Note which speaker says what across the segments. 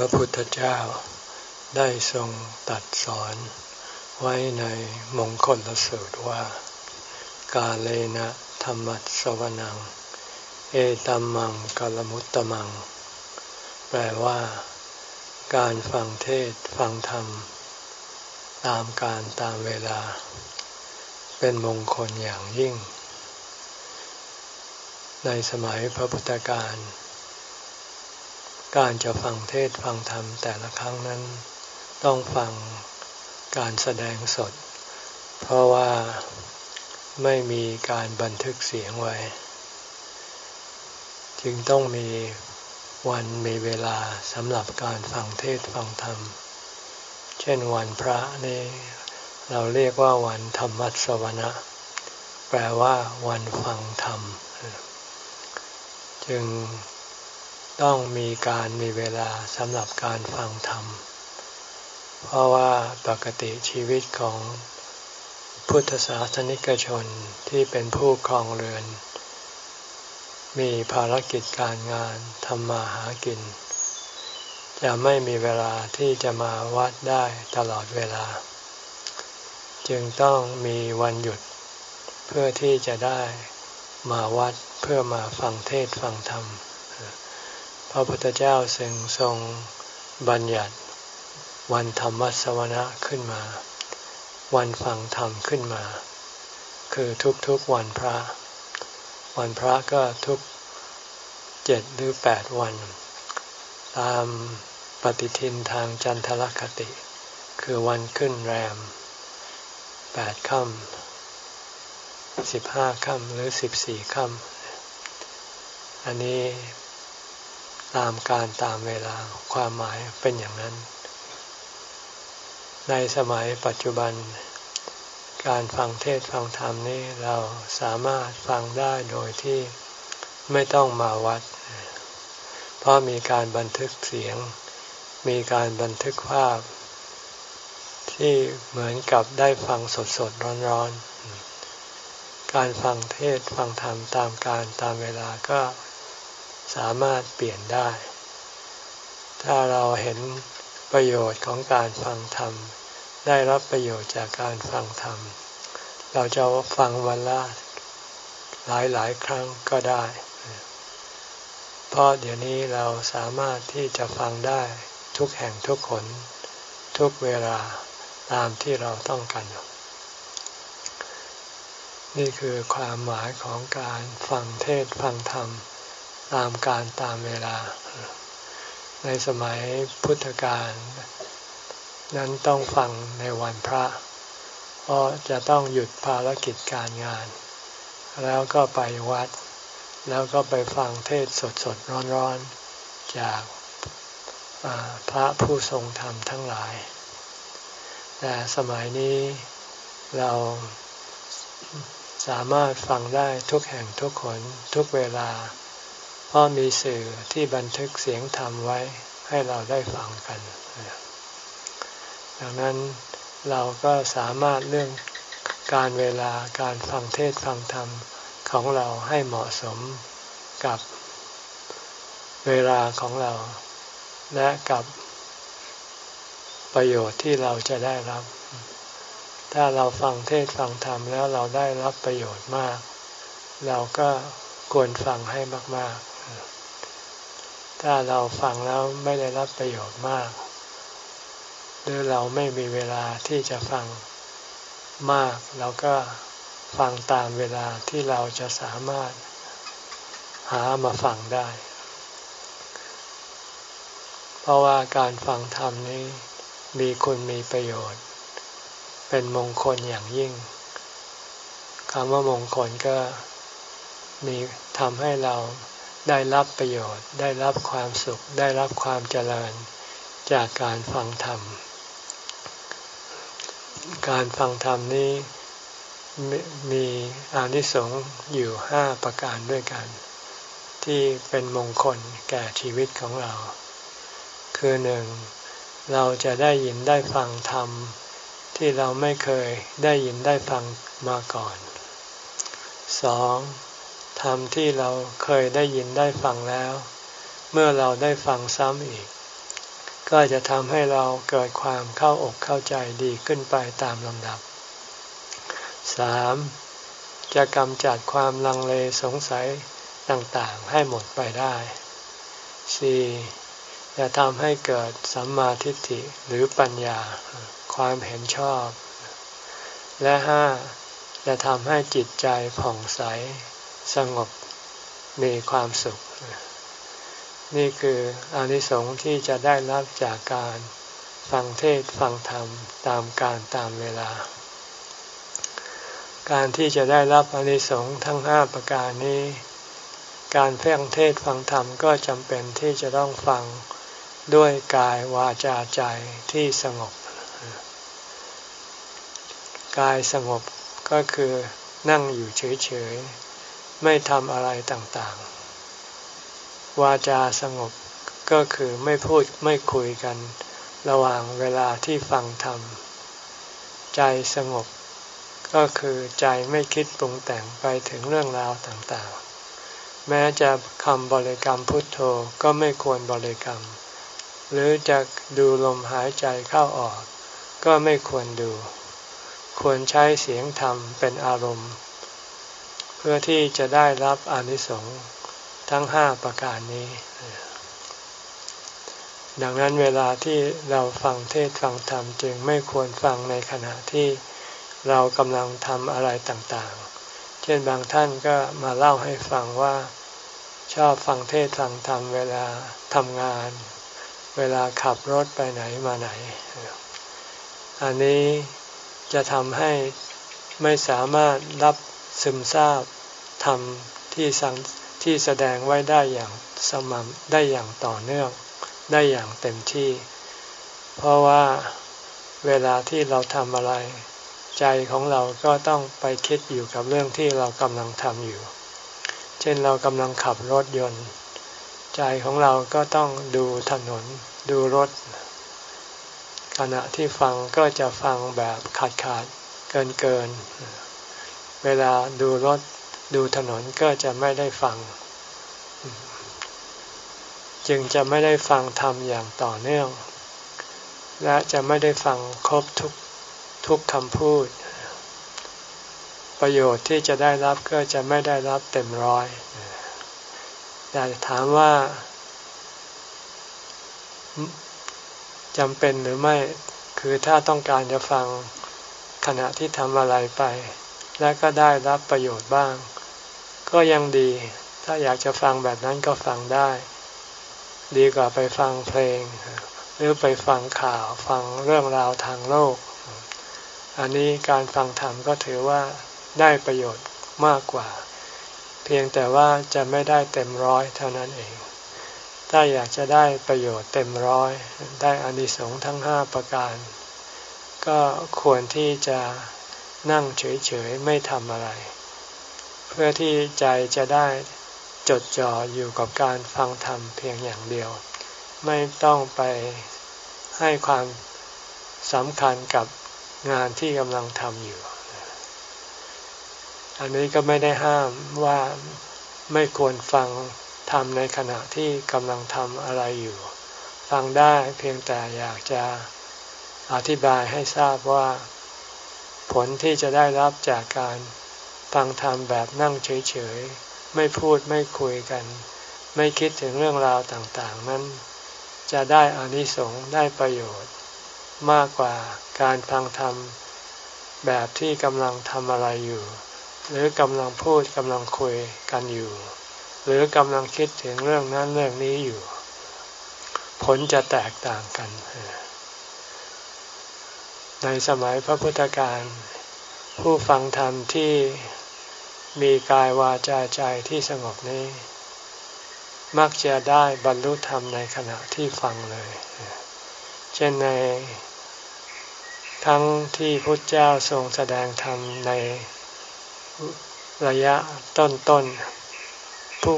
Speaker 1: พระพุทธเจ้าได้ทรงตัดสอนไว้ในมงคลลสูตรว่า กาเลนะธรรมะสวนัง เอตัมมังกลมุตตมัง แปลว่า การฟังเทศฟังธรรม ตามการตามเวลา เป็นมงคลอย่างยิ่ง ในสมัยพระพุทธการ การจะฟังเทศฟังธรรมแต่ละครั้งนั้น ต้องฟังการแสดงสด เพราะว่าไม่มีการบันทึกเสียงไว้ จึงต้องมีวันมีเวลาสำหรับการฟังเทศฟังธรรม เช่นวันพระนี่เราเรียกว่าวันธรรมัสวนะแปลว่าวันฟังธรรม จึง ต้องมีการมีเวลาสำหรับการฟังธรรม เพราะว่าปกติชีวิตของพุทธศาสนิกชนที่เป็นผู้ครองเรือน มีภารกิจการงานทำมาหากิน จะไม่มีเวลาที่จะมาวัดได้ตลอดเวลา จึงต้องมีวันหยุด เพื่อที่จะได้มาวัดเพื่อมาฟังเทศฟังธรรม ระพุทธเจ้าสึงทรงบัญญัติ วันธรรมสวนะขึ้นมา วันฟังธรรมขึ้นมา คือทุกๆวันพระ วันพระก็ทุกเจ็ดหรือแปดวัน ตามปฏิทินทางจันทรคติ คือวันขึ้นแรมแปดค่ำสิบห้าค่ำหรือสิบสี่ค่ำอันนี้ ตามการตามเวลาความหมายเป็นอย่างนั้น ในสมัยปัจจุบัน การฟังเทศฟังธรรมนี้เราสามารถฟังได้โดยที่ไม่ต้องมาวัด เพราะมีการบันทึกเสียง มีการบันทึกภาพ ที่เหมือนกับได้ฟังสดสดร้อนร้อนการฟังเทศฟังธรรมตามการตามเวลาก็ สามารถเปลี่ยนได้ ถ้าเราเห็นประโยชน์ของการฟังธรรม ได้รับประโยชน์จากการฟังธรรม เราจะฟังวันละหลายหลายครั้งก็ได้ เพราะเดี๋ยวนี้เราสามารถที่จะฟังได้ทุกแห่งทุกคนทุกเวลาตามที่เราต้องการ นี่คือความหมายของการฟังเทศฟังธรรม ตามการตามเวลา ในสมัยพุทธกาลนั้นต้องฟังในวันพระ เพราะจะต้องหยุดภารกิจการงาน แล้วก็ไปวัด แล้วก็ไปฟังเทศสดสดร้อนร้อนจากพระผู้ทรงธรรมทั้งหลาย แต่สมัยนี้เราสามารถฟังได้ทุกแห่งทุกคนทุกเวลา เพราะมีสื่อที่บันทึกเสียงธรรมไว้ให้เราได้ฟังกัน ดังนั้นเราก็สามารถเรื่องการเวลาการฟังเทศฟังธรรมของเราให้เหมาะสมกับเวลาของเรา และกับประโยชน์ที่เราจะได้รับ ถ้าเราฟังเทศฟังธรรมแล้วเราได้รับประโยชน์มาก เราก็ควรฟังให้มาก ๆ ถ้าเราฟังแล้วไม่ได้รับประโยชน์มาก หรือเราไม่มีเวลาที่จะฟังมาก เราก็ฟังตามเวลาที่เราจะสามารถหามาฟังได้ เพราะว่าการฟังธรรมนี้มีคุณมีประโยชน์ เป็นมงคลอย่างยิ่งคำว่ามงคลก็มีทำให้เรา ได้รับประโยชน์ ได้รับความสุข ได้รับความเจริญจากการฟังธรรม การฟังธรรมนี้มีอานิสงส์อยู่ห้าประการด้วยกัน ที่เป็นมงคลแก่ชีวิตของเรา คือหนึ่งเราจะได้ยินได้ฟังธรรม ที่เราไม่เคยได้ยินได้ฟังมาก่อนสอง ธรรมที่เราเคยได้ยินได้ฟังแล้ว เมื่อเราได้ฟังซ้ำอีก ก็จะทำให้เราเกิดความเข้าอกเข้าใจดีขึ้นไปตามลำดับสามจะกำจัดความลังเลสงสัยต่างๆ ให้หมดไปได้ 4. จะทำให้เกิดสัมมาทิฏฐิหรือปัญญา ความเห็นชอบ และห้าจะทำให้จิตใจผ่องใส สงบมีความสุข นี่คืออนิสงส์ที่จะได้รับจากการฟังเทศฟังธรรมตามการตามเวลา การที่จะได้รับอนิสงส์ทั้งห้าประการนี้ การเพ่งเทศฟังธรรมก็จำเป็นที่จะต้องฟังด้วยกายวาจาใจที่สงบ กายสงบก็คือนั่งอยู่เฉย ไม่ทำอะไรต่างๆ วาจาสงบก็คือไม่พูดไม่คุยกัน ระหว่างเวลาที่ฟังธรรม ใจสงบ ก็คือใจไม่คิดปรุงแต่งไปถึงเรื่องราวต่างๆ แม้จะคำบริกรรมพุทโธก็ไม่ควรบริกรรม หรือจะดูลมหายใจเข้าออก ก็ไม่ควรดู ควรใช้เสียงธรรมเป็นอารมณ์ พื่อที่จะได้รับอนิสงส์ทั้งห้าประการนี้ ดังนั้นเวลาที่เราฟังเทศฟังธรรมจึงไม่ควรฟังในขณะที่เรากำลังทำอะไรต่างๆ เช่นบางท่านก็มาเล่าให้ฟังว่าชอบฟังเทศฟังธรรมเวลาทำงาน เวลาขับรถไปไหนมาไหน อันนี้จะทำให้ไม่สามารถรับซึมซาบ ธรรมที่สังที่แสดงไว้ได้อย่างสม่ำได้อย่างต่อเนื่อง ได้อย่างเต็มที่ เพราะว่าเวลาที่เราทำอะไร ใจของเราก็ต้องไปคิดอยู่กับเรื่องที่เรากำลังทำอยู่ เช่นเรากำลังขับรถยนต์ ใจของเราก็ต้องดูถนน ดูรถ ขณะที่ฟังก็จะฟังแบบขาดขาดเกินเกิน เวลาดูรถ ดูถนนก็จะไม่ได้ฟัง จึงจะไม่ได้ฟังธรรมอย่างต่อเนื่อง และจะไม่ได้ฟังครบทุกทุกคำพูด ประโยชน์ที่จะได้รับก็จะไม่ได้รับเต็มร้อย แต่ถามว่าจำเป็นหรือไม่คือถ้าต้องการจะฟังขณะที่ทำอะไรไป และก็ได้รับประโยชน์บ้าง ก็ยังดี ถ้าอยากจะฟังแบบนั้นก็ฟังได้ ดีกว่าไปฟังเพลง หรือไปฟังข่าวฟังเรื่องราวทางโลก อันนี้การฟังธรรมก็ถือว่าได้ประโยชน์มากกว่า เพียงแต่ว่าจะไม่ได้เต็มร้อยเท่านั้นเอง ถ้าอยากจะได้ประโยชน์เต็มร้อยได้อานิสงส์ทั้งห้าประการ ก็ควรที่จะนั่งเฉยๆไม่ทำอะไร พื่อที่ใจจะได้จดจ่ออยู่กับการฟังธรรมเพียงอย่างเดียว ไม่ต้องไปให้ความสำคัญกับงานที่กำลังทำอยู่ อันนี้ก็ไม่ได้ห้ามว่าไม่ควรฟังทำในขณะที่กำลังทำอะไรอยู่ ฟังได้เพียงแต่อยากจะอธิบายให้ทราบว่า ผลที่จะได้รับจากการ ฟังธรรมแบบนั่งเฉยๆ ไม่พูดไม่คุยกัน ไม่คิดถึงเรื่องราวต่างๆ นั้น จะได้อานิสงส์ได้ประโยชน์ มากกว่าการฟังธรรมแบบที่กำลังทำอะไรอยู่ หรือกำลังพูดกำลังคุยกันอยู่ หรือกำลังคิดถึงเรื่องนั้นเรื่องนี้อยู่ ผลจะแตกต่างกัน ในสมัยพระพุทธการผู้ฟังธรรมที่ มีกายวาจาใจที่สงบนี้ มักจะได้บรรลุธรรมในขณะที่ฟังเลย เช่นในทั้งที่พุทธเจ้าทรงแสดงธรรมในระยะต้นๆผู้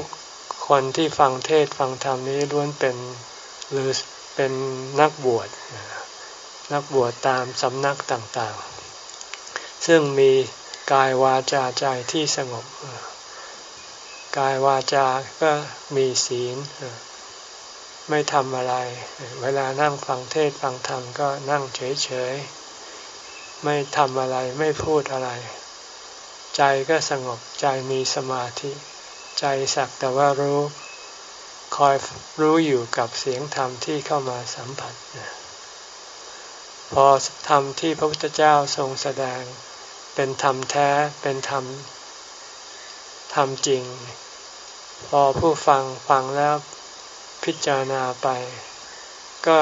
Speaker 1: คนที่ฟังเทศฟังธรรมนี้ล้วนเป็นหรือเป็นนักบวชนักบวชตามสำนักต่างๆ ซึ่งมี กายวาจาใจที่สงบ กายวาจาก็มีศีล ไม่ทำอะไร เวลานั่งฟังเทศฟังธรรมก็นั่งเฉยๆ ไม่ทำอะไรไม่พูดอะไร ใจก็สงบใจมีสมาธิ ใจสักแต่ว่ารู้คอยรู้อยู่กับเสียงธรรมที่เข้ามาสัมผัส พอธรรมที่พระพุทธเจ้าทรงแสดง เป็นธรรมแท้เป็นธรรมธรรมจริง พอผู้ฟังฟังแล้วพิจารณาไป ก็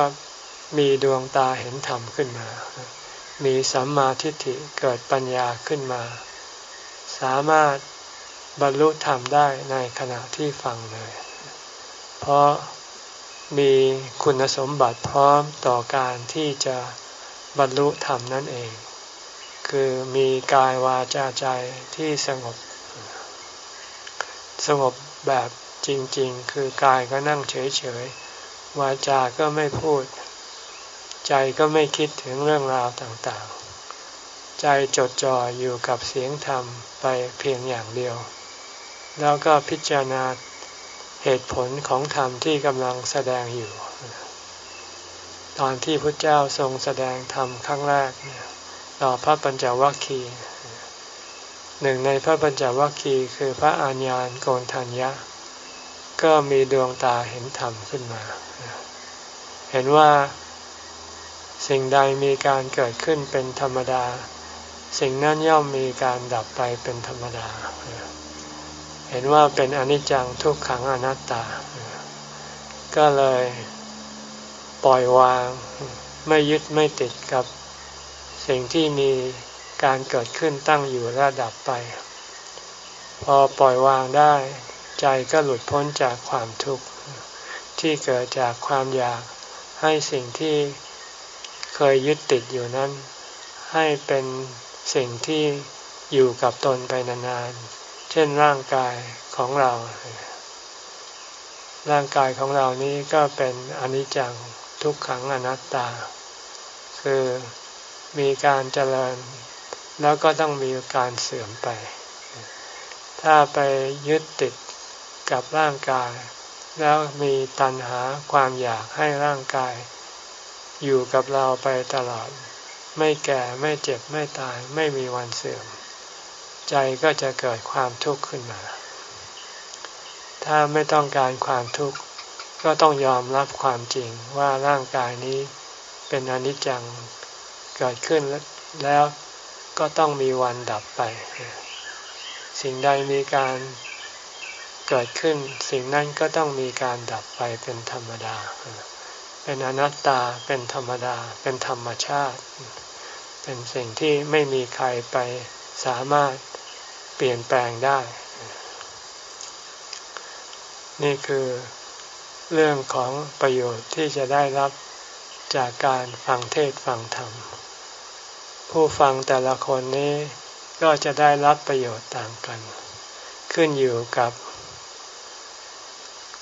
Speaker 1: มีดวงตาเห็นธรรมขึ้นมา มีสัมมาทิฏฐิเกิดปัญญาขึ้นมา สามารถบรรลุธรรมได้ในขณะที่ฟังเลย เพราะมีคุณสมบัติพร้อมต่อการที่จะบรรลุธรรมนั่นเอง คือมีกายวาจาใจที่สงบ สงบแบบจริง ๆ คือกายก็นั่งเฉย ๆ วาจาก็ไม่พูด ใจก็ไม่คิดถึงเรื่องราวต่างๆ ใจจดจ่ออยู่กับเสียงธรรมไปเพียงอย่างเดียว แล้วก็พิจารณาเหตุผลของธรรมที่กำลังแสดงอยู่ ตอนที่พระเจ้าทรงแสดงธรรมครั้งแรกเนี่ย ต่อพระปัญจวัคคีย์หนึ่งในพระปัญจวัคคีย์คือพระอัญญาณโกนทัญญะ ก็มีดวงตาเห็นธรรมขึ้นมา เห็นว่าสิ่งใดมีการเกิดขึ้นเป็นธรรมดา สิ่งนั้นย่อมมีการดับไปเป็นธรรมดา เห็นว่าเป็นอนิจจังทุกขังอนัตตา ก็เลยปล่อยวางไม่ยึดไม่ติดกับ สิ่งที่มีการเกิดขึ้นตั้งอยู่และดับไป พอปล่อยวางได้ ใจก็หลุดพ้นจากความทุกข์ ที่เกิดจากความอยากให้สิ่งที่เคยยึดติดอยู่นั้น ให้เป็นสิ่งที่อยู่กับตนไปนานๆ เช่นร่างกายของเรา ร่างกายของเรานี้ก็เป็นอนิจจังทุกขังอนัตตา คือ มีการเจริญ แล้วก็ต้องมีการเสื่อมไป ถ้าไปยึดติดกับร่างกาย แล้วมีตัณหาความอยากให้ร่างกาย อยู่กับเราไปตลอด ไม่แก่ไม่เจ็บไม่ตายไม่มีวันเสื่อม ใจก็จะเกิดความทุกข์ขึ้นมา ถ้าไม่ต้องการความทุกข์ก็ต้องยอมรับความจริงว่าร่างกายนี้เป็นอนิจจัง เกิดขึ้นแล้วก็ต้องมีวันดับไป สิ่งใดมีการเกิดขึ้น สิ่งนั้นก็ต้องมีการดับไปเป็นธรรมดา เป็นอนัตตาเป็นธรรมดา เป็นธรรมชาติ เป็นสิ่งที่ไม่มีใครไปสามารถเปลี่ยนแปลงได้ นี่คือเรื่องของประโยชน์ที่จะได้รับจากการฟังเทศฟังธรรม ผู้ฟังแต่ละคนนี้ก็จะได้รับประโยชน์ต่างกัน ขึ้นอยู่กับ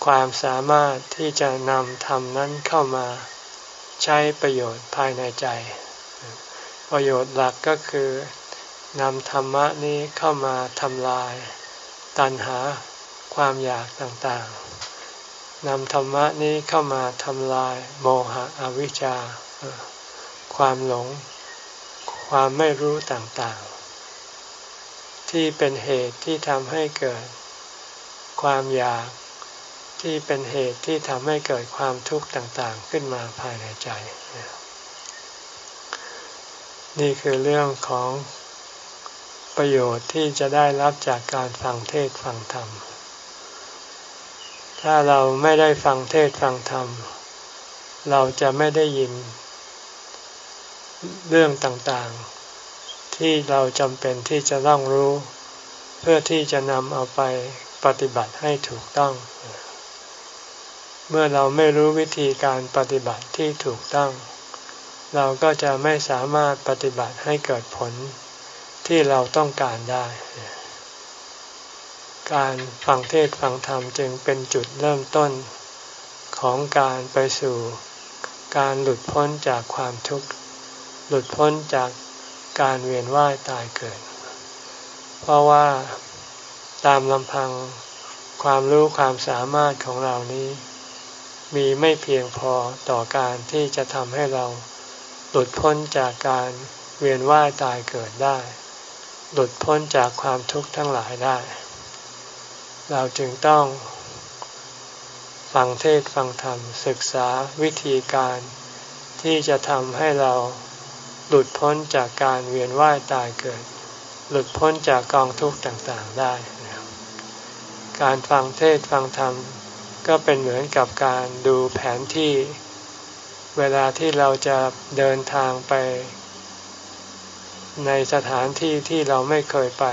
Speaker 1: ความสามารถที่จะนำธรรมนั้นเข้ามาใช้ประโยชน์ภายในใจ ประโยชน์หลักก็คือนำธรรมะนี้เข้ามาทำลาย ตัณหาความอยากต่างๆนำธรรมะนี้เข้ามาทำลายโมหะอวิชชา ความหลง ความไม่รู้ต่างๆ ที่เป็นเหตุที่ทำให้เกิด ความอยากที่เป็นเหตุที่ทำให้เกิดความทุกข์ต่างๆ ขึ้นมาภายในใจ นี่คือเรื่องของประโยชน์ที่จะได้รับจากการฟังเทศฟังธรรม ถ้าเราไม่ได้ฟังเทศฟังธรรม เราจะไม่ได้ยิน เรื่องต่างๆ ที่เราจำเป็นที่จะต้องรู้ เพื่อที่จะนำเอาไปปฏิบัติให้ถูกต้อง เมื่อเราไม่รู้วิธีการปฏิบัติที่ถูกต้อง เราก็จะไม่สามารถปฏิบัติให้เกิดผลที่เราต้องการได้ การฟังเทศฟังธรรมจึงเป็นจุดเริ่มต้นของการไปสู่การหลุดพ้นจากความทุกข์ หลุดพ้นจากการเวียนว่ายตายเกิด เพราะว่าตามลำพังความรู้ความสามารถของเรานี้ มีไม่เพียงพอต่อการที่จะทำให้เราหลุดพ้นจากการเวียนว่ายตายเกิดได้ หลุดพ้นจากความทุกข์ทั้งหลายได้ เราจึงต้องฟังเทศฟังธรรมศึกษาวิธีการที่จะทำให้เรา หลุดพ้นจากการเวียนว่ายตายเกิด หลุดพ้นจากกองทุกข์ต่างๆได้การฟังเทศฟังธรรมก็เป็นเหมือนกับการดูแผนที่ เวลาที่เราจะเดินทางไป ในสถานที่ที่เราไม่เคยไป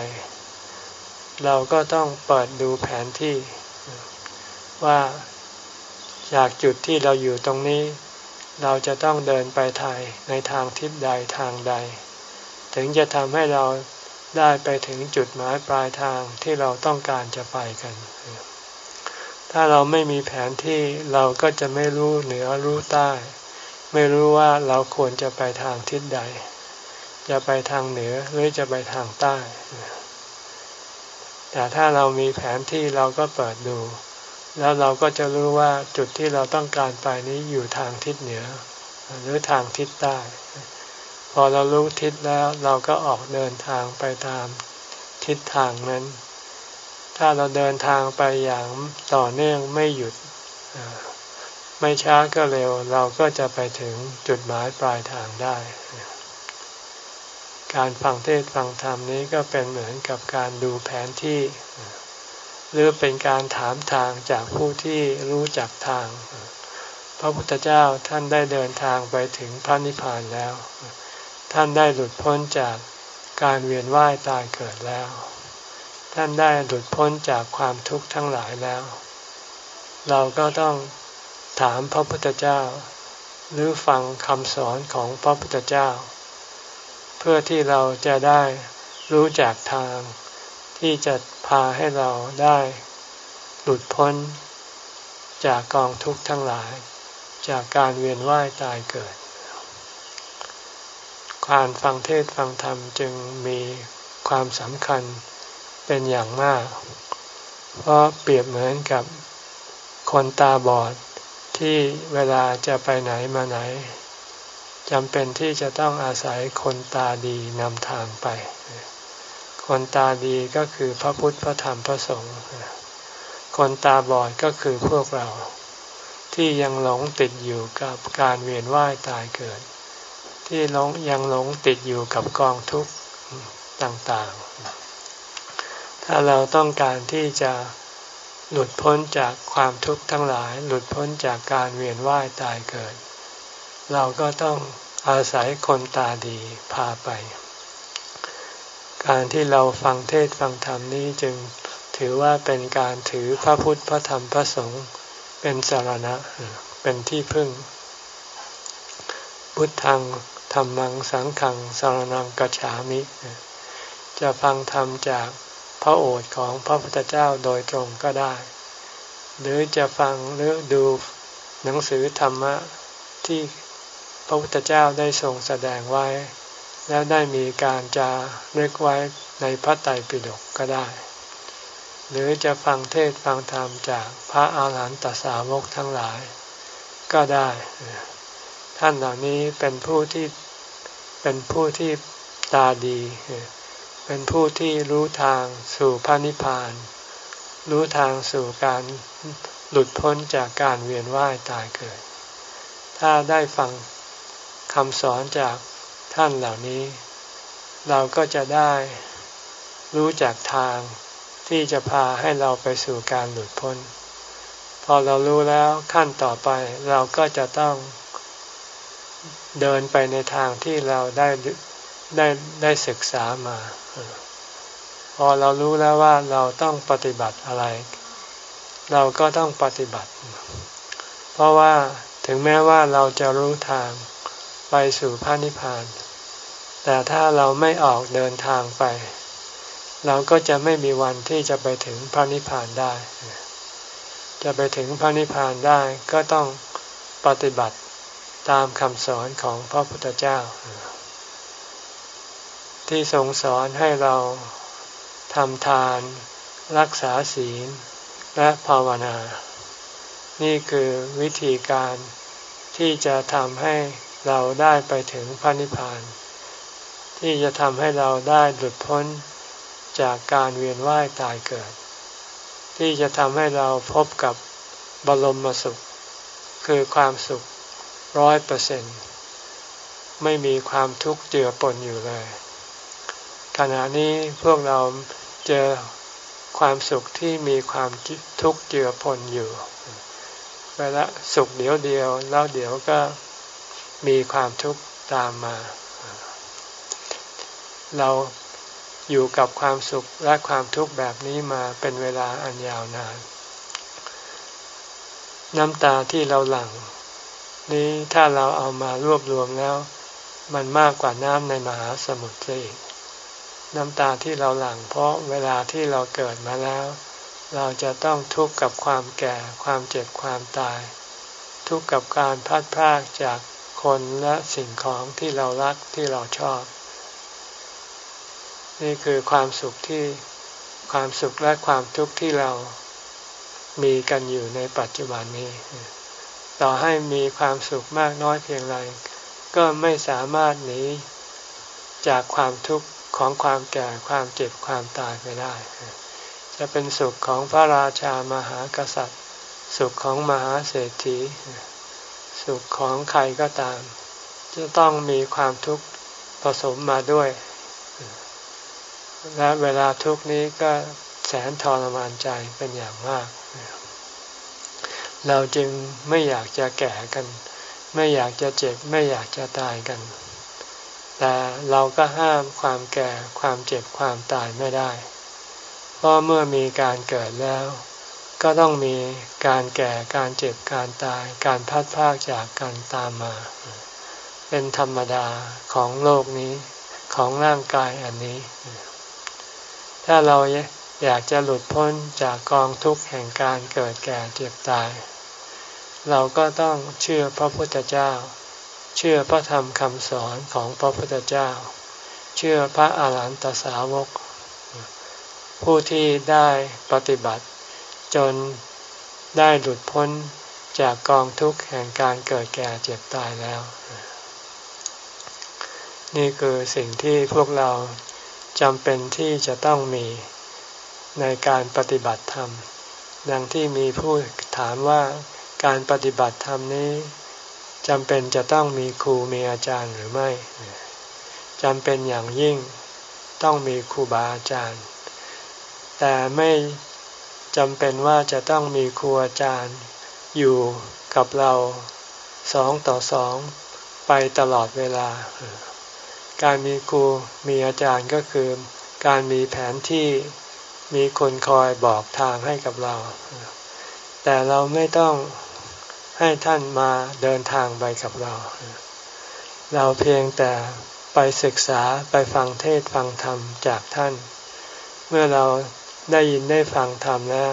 Speaker 1: เราก็ต้องเปิดดูแผนที่ ว่าจากจุดที่เราอยู่ตรงนี้ เราจะต้องเดินไปทายในทางทิศใดทางใด ถึงจะทำให้เราได้ไปถึงจุดหมายปลายทางที่เราต้องการจะไปกัน ถ้าเราไม่มีแผนที่เราก็จะไม่รู้เหนือรู้ใต้ ไม่รู้ว่าเราควรจะไปทางทิศใด จะไปทางเหนือหรือจะไปทางใต้ แต่ถ้าเรามีแผนที่เราก็เปิดดู แล้วเราก็จะรู้ว่าจุดที่เราต้องการไปนี้อยู่ทางทิศเหนือ หรือทางทิศใต้ พอเรารู้ทิศแล้วเราก็ออกเดินทางไปตามทิศทางนั้น ถ้าเราเดินทางไปอย่างต่อเนื่องไม่หยุดไม่ช้าก็เร็วเราก็จะไปถึงจุดหมายปลายทางได้ การฟังเทศฟังธรรมนี้ก็เป็นเหมือนกับการดูแผนที่ หรือเป็นการถามทางจากผู้ที่รู้จักทาง พระพุทธเจ้าท่านได้เดินทางไปถึงพระนิพพานแล้ว ท่านได้หลุดพ้นจากการเวียนว่ายตายเกิดแล้ว ท่านได้หลุดพ้นจากความทุกข์ทั้งหลายแล้ว เราก็ต้องถามพระพุทธเจ้า หรือฟังคำสอนของพระพุทธเจ้า เพื่อที่เราจะได้รู้จักทาง ที่จะพาให้เราได้หลุดพ้น จากกองทุกข์ทั้งหลาย จากการเวียนว่ายตายเกิด การฟังเทศฟังธรรมจึงมีความสำคัญเป็นอย่างมาก เพราะเปรียบเหมือนกับคนตาบอดที่เวลาจะไปไหนมาไหนจำเป็นที่จะต้องอาศัยคนตาดีนำทางไป คนตาดีก็คือพระพุทธพระธรรมพระสงฆ์คนตาบอดก็คือพวกเรา ที่ยังหลงติดอยู่กับการเวียนว่ายตายเกิด ที่หลงยังหลงติดอยู่กับกองทุกข์ต่างๆ ถ้าเราต้องการที่จะหลุดพ้นจากความทุกข์ทั้งหลาย หลุดพ้นจากการเวียนว่ายตายเกิด เราก็ต้องอาศัยคนตาดีพาไป การที่เราฟังเทศฟังธรรมนี้จึงถือว่าเป็นการถือพระพุทธพระธรรมพระสงฆ์เป็นสารณะเป็นที่พึ่ง พุทธังธรรมังสังขังสารนังกัจฉามิ จะฟังธรรมจากพระโอษฐ์ของพระพุทธเจ้าโดยตรงก็ได้ หรือจะฟังหรือดูหนังสือธรรมะที่พระพุทธเจ้าได้ทรงแสดงไว้ แล้วได้มีการจะเรียกไว้ในพระไตรปิฎกก็ได้ หรือจะฟังเทศฟังธรรมจากพระอาหารหันตสาวกทั้งหลาย ก็ได้ ท่านเหล่านี้เป็นผู้ที่เป็นผู้ที่ตาดี เป็นผู้ที่รู้ทางสู่พระนิพพาน รู้ทางสู่การหลุดพ้นจากการเวียนว่ายตายเกิด ถ้าได้ฟังคำสอนจาก ท่านเหล่านี้ เราก็จะได้รู้จักทางที่จะพาให้เราไปสู่การหลุดพ้น พอเรารู้แล้วขั้นต่อไปเราก็จะต้องเดินไปในทางที่เราได้ได้ได้ศึกษามา พอเรารู้แล้วว่าเราต้องปฏิบัติอะไร เราก็ต้องปฏิบัติ เพราะว่าถึงแม้ว่าเราจะรู้ทางไปสู่พระนิพพาน แต่ถ้าเราไม่ออกเดินทางไป เราก็จะไม่มีวันที่จะไปถึงพระนิพพานได้ จะไปถึงพระนิพพานได้ก็ต้องปฏิบัติตามคำสอนของพระพุทธเจ้า ที่ทรงสอนให้เราทำทาน รักษาศีลและภาวนา นี่คือวิธีการที่จะทำให้เราได้ไปถึงพระนิพพาน ที่จะทำให้เราได้หลุดพ้นจากการเวียนว่ายตายเกิด ที่จะทำให้เราพบกับบรมสุข คือความสุขร้อยเปอร์เซ็นไม่มีความทุกข์เจือปนอยู่เลย ขณะนี้พวกเราเจอความสุขที่มีความทุกข์เจือปนอยู่เวลาสุขเดียวเดียวแล้วเดี๋ยวก็มีความทุกข์ตามมา เราอยู่กับความสุขและความทุกข์แบบนี้มาเป็นเวลาอันยาวนาน น้ำตาที่เราหลั่ง นี้ถ้าเราเอามารวบรวมแล้ว มันมากกว่าน้ำในมหาสมุทรอีกน้ำตาที่เราหลั่งเพราะเวลาที่เราเกิดมาแล้ว เราจะต้องทุกข์กับความแก่ ความเจ็บความตาย ทุกข์กับการพัดพรากจากคนและสิ่งของที่เรารักที่เราชอบ นี่คือความสุขที่ความสุขและความทุกข์ที่เรามีกันอยู่ในปัจจุบันนี้ ต่อให้มีความสุขมากน้อยเพียงไร ก็ไม่สามารถหนีจากความทุกข์ของความแก่ความเจ็บความตายไปได้ จะเป็นสุขของพระราชามหากษัตริย์ สุขของมหาเศรษฐี สุขของใครก็ตาม จะต้องมีความทุกข์ผสมมาด้วย และเวลาทุกนี้ก็แสนทรมานใจเป็นอย่างมาก เราจึงไม่อยากจะแก่กัน ไม่อยากจะเจ็บ ไม่อยากจะตายกัน แต่เราก็ห้ามความแก่ความเจ็บความตายไม่ได้ เพราะเมื่อมีการเกิดแล้ว ก็ต้องมีการแก่การเจ็บการตาย การพัดพากจากกันตามมา เป็นธรรมดาของโลกนี้ของร่างกายอันนี้ ถ้าเราอยากจะหลุดพ้นจากกองทุกข์แห่งการเกิดแก่เจ็บตาย เราก็ต้องเชื่อพระพุทธเจ้า เชื่อพระธรรมคำสอนของพระพุทธเจ้า เชื่อพระอาหารหันตสาวก ผู้ที่ได้ปฏิบัติ จนได้หลุดพ้นจากกองทุกข์แห่งการเกิดแก่เจ็บตายแล้ว นี่คือสิ่งที่พวกเรา จำเป็นที่จะต้องมีในการปฏิบัติธรรม ดังที่มีผู้ถามว่าการปฏิบัติธรรมนี้จำเป็นจะต้องมีครูมีอาจารย์หรือไม่จำเป็นอย่างยิ่งต้องมีครูบาอาจารย์ แต่ไม่จำเป็นว่าจะต้องมีครูอาจารย์อยู่กับเราสองต่อสองไปตลอดเวลา การมีครูมีอาจารย์ก็คือ การมีแผนที่มีคนคอยบอกทางให้กับเรา แต่เราไม่ต้องให้ท่านมาเดินทางไปกับเรา เราเพียงแต่ไปศึกษาไปฟังเทศฟังธรรมจากท่าน เมื่อเราได้ยินได้ฟังธรรมแล้ว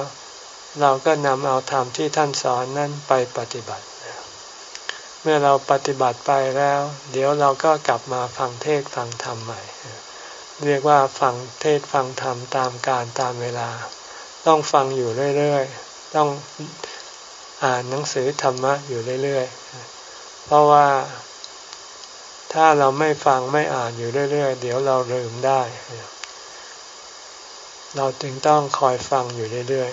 Speaker 1: เราก็นำเอาธรรมที่ท่านสอนนั้นไปปฏิบัติ เมื่อเราปฏิบัติไปแล้ว เดี๋ยวเราก็กลับมาฟังเทศฟังธรรมใหม่ เรียกว่าฟังเทศฟังธรรมตามการตามเวลา ต้องฟังอยู่เรื่อยๆ ต้องอ่านหนังสือธรรมะอยู่เรื่อยๆ เพราะว่าถ้าเราไม่ฟังไม่อ่านอยู่เรื่อยๆ เดี๋ยวเราลืมได้ เราจึงต้องคอยฟังอยู่เรื่อย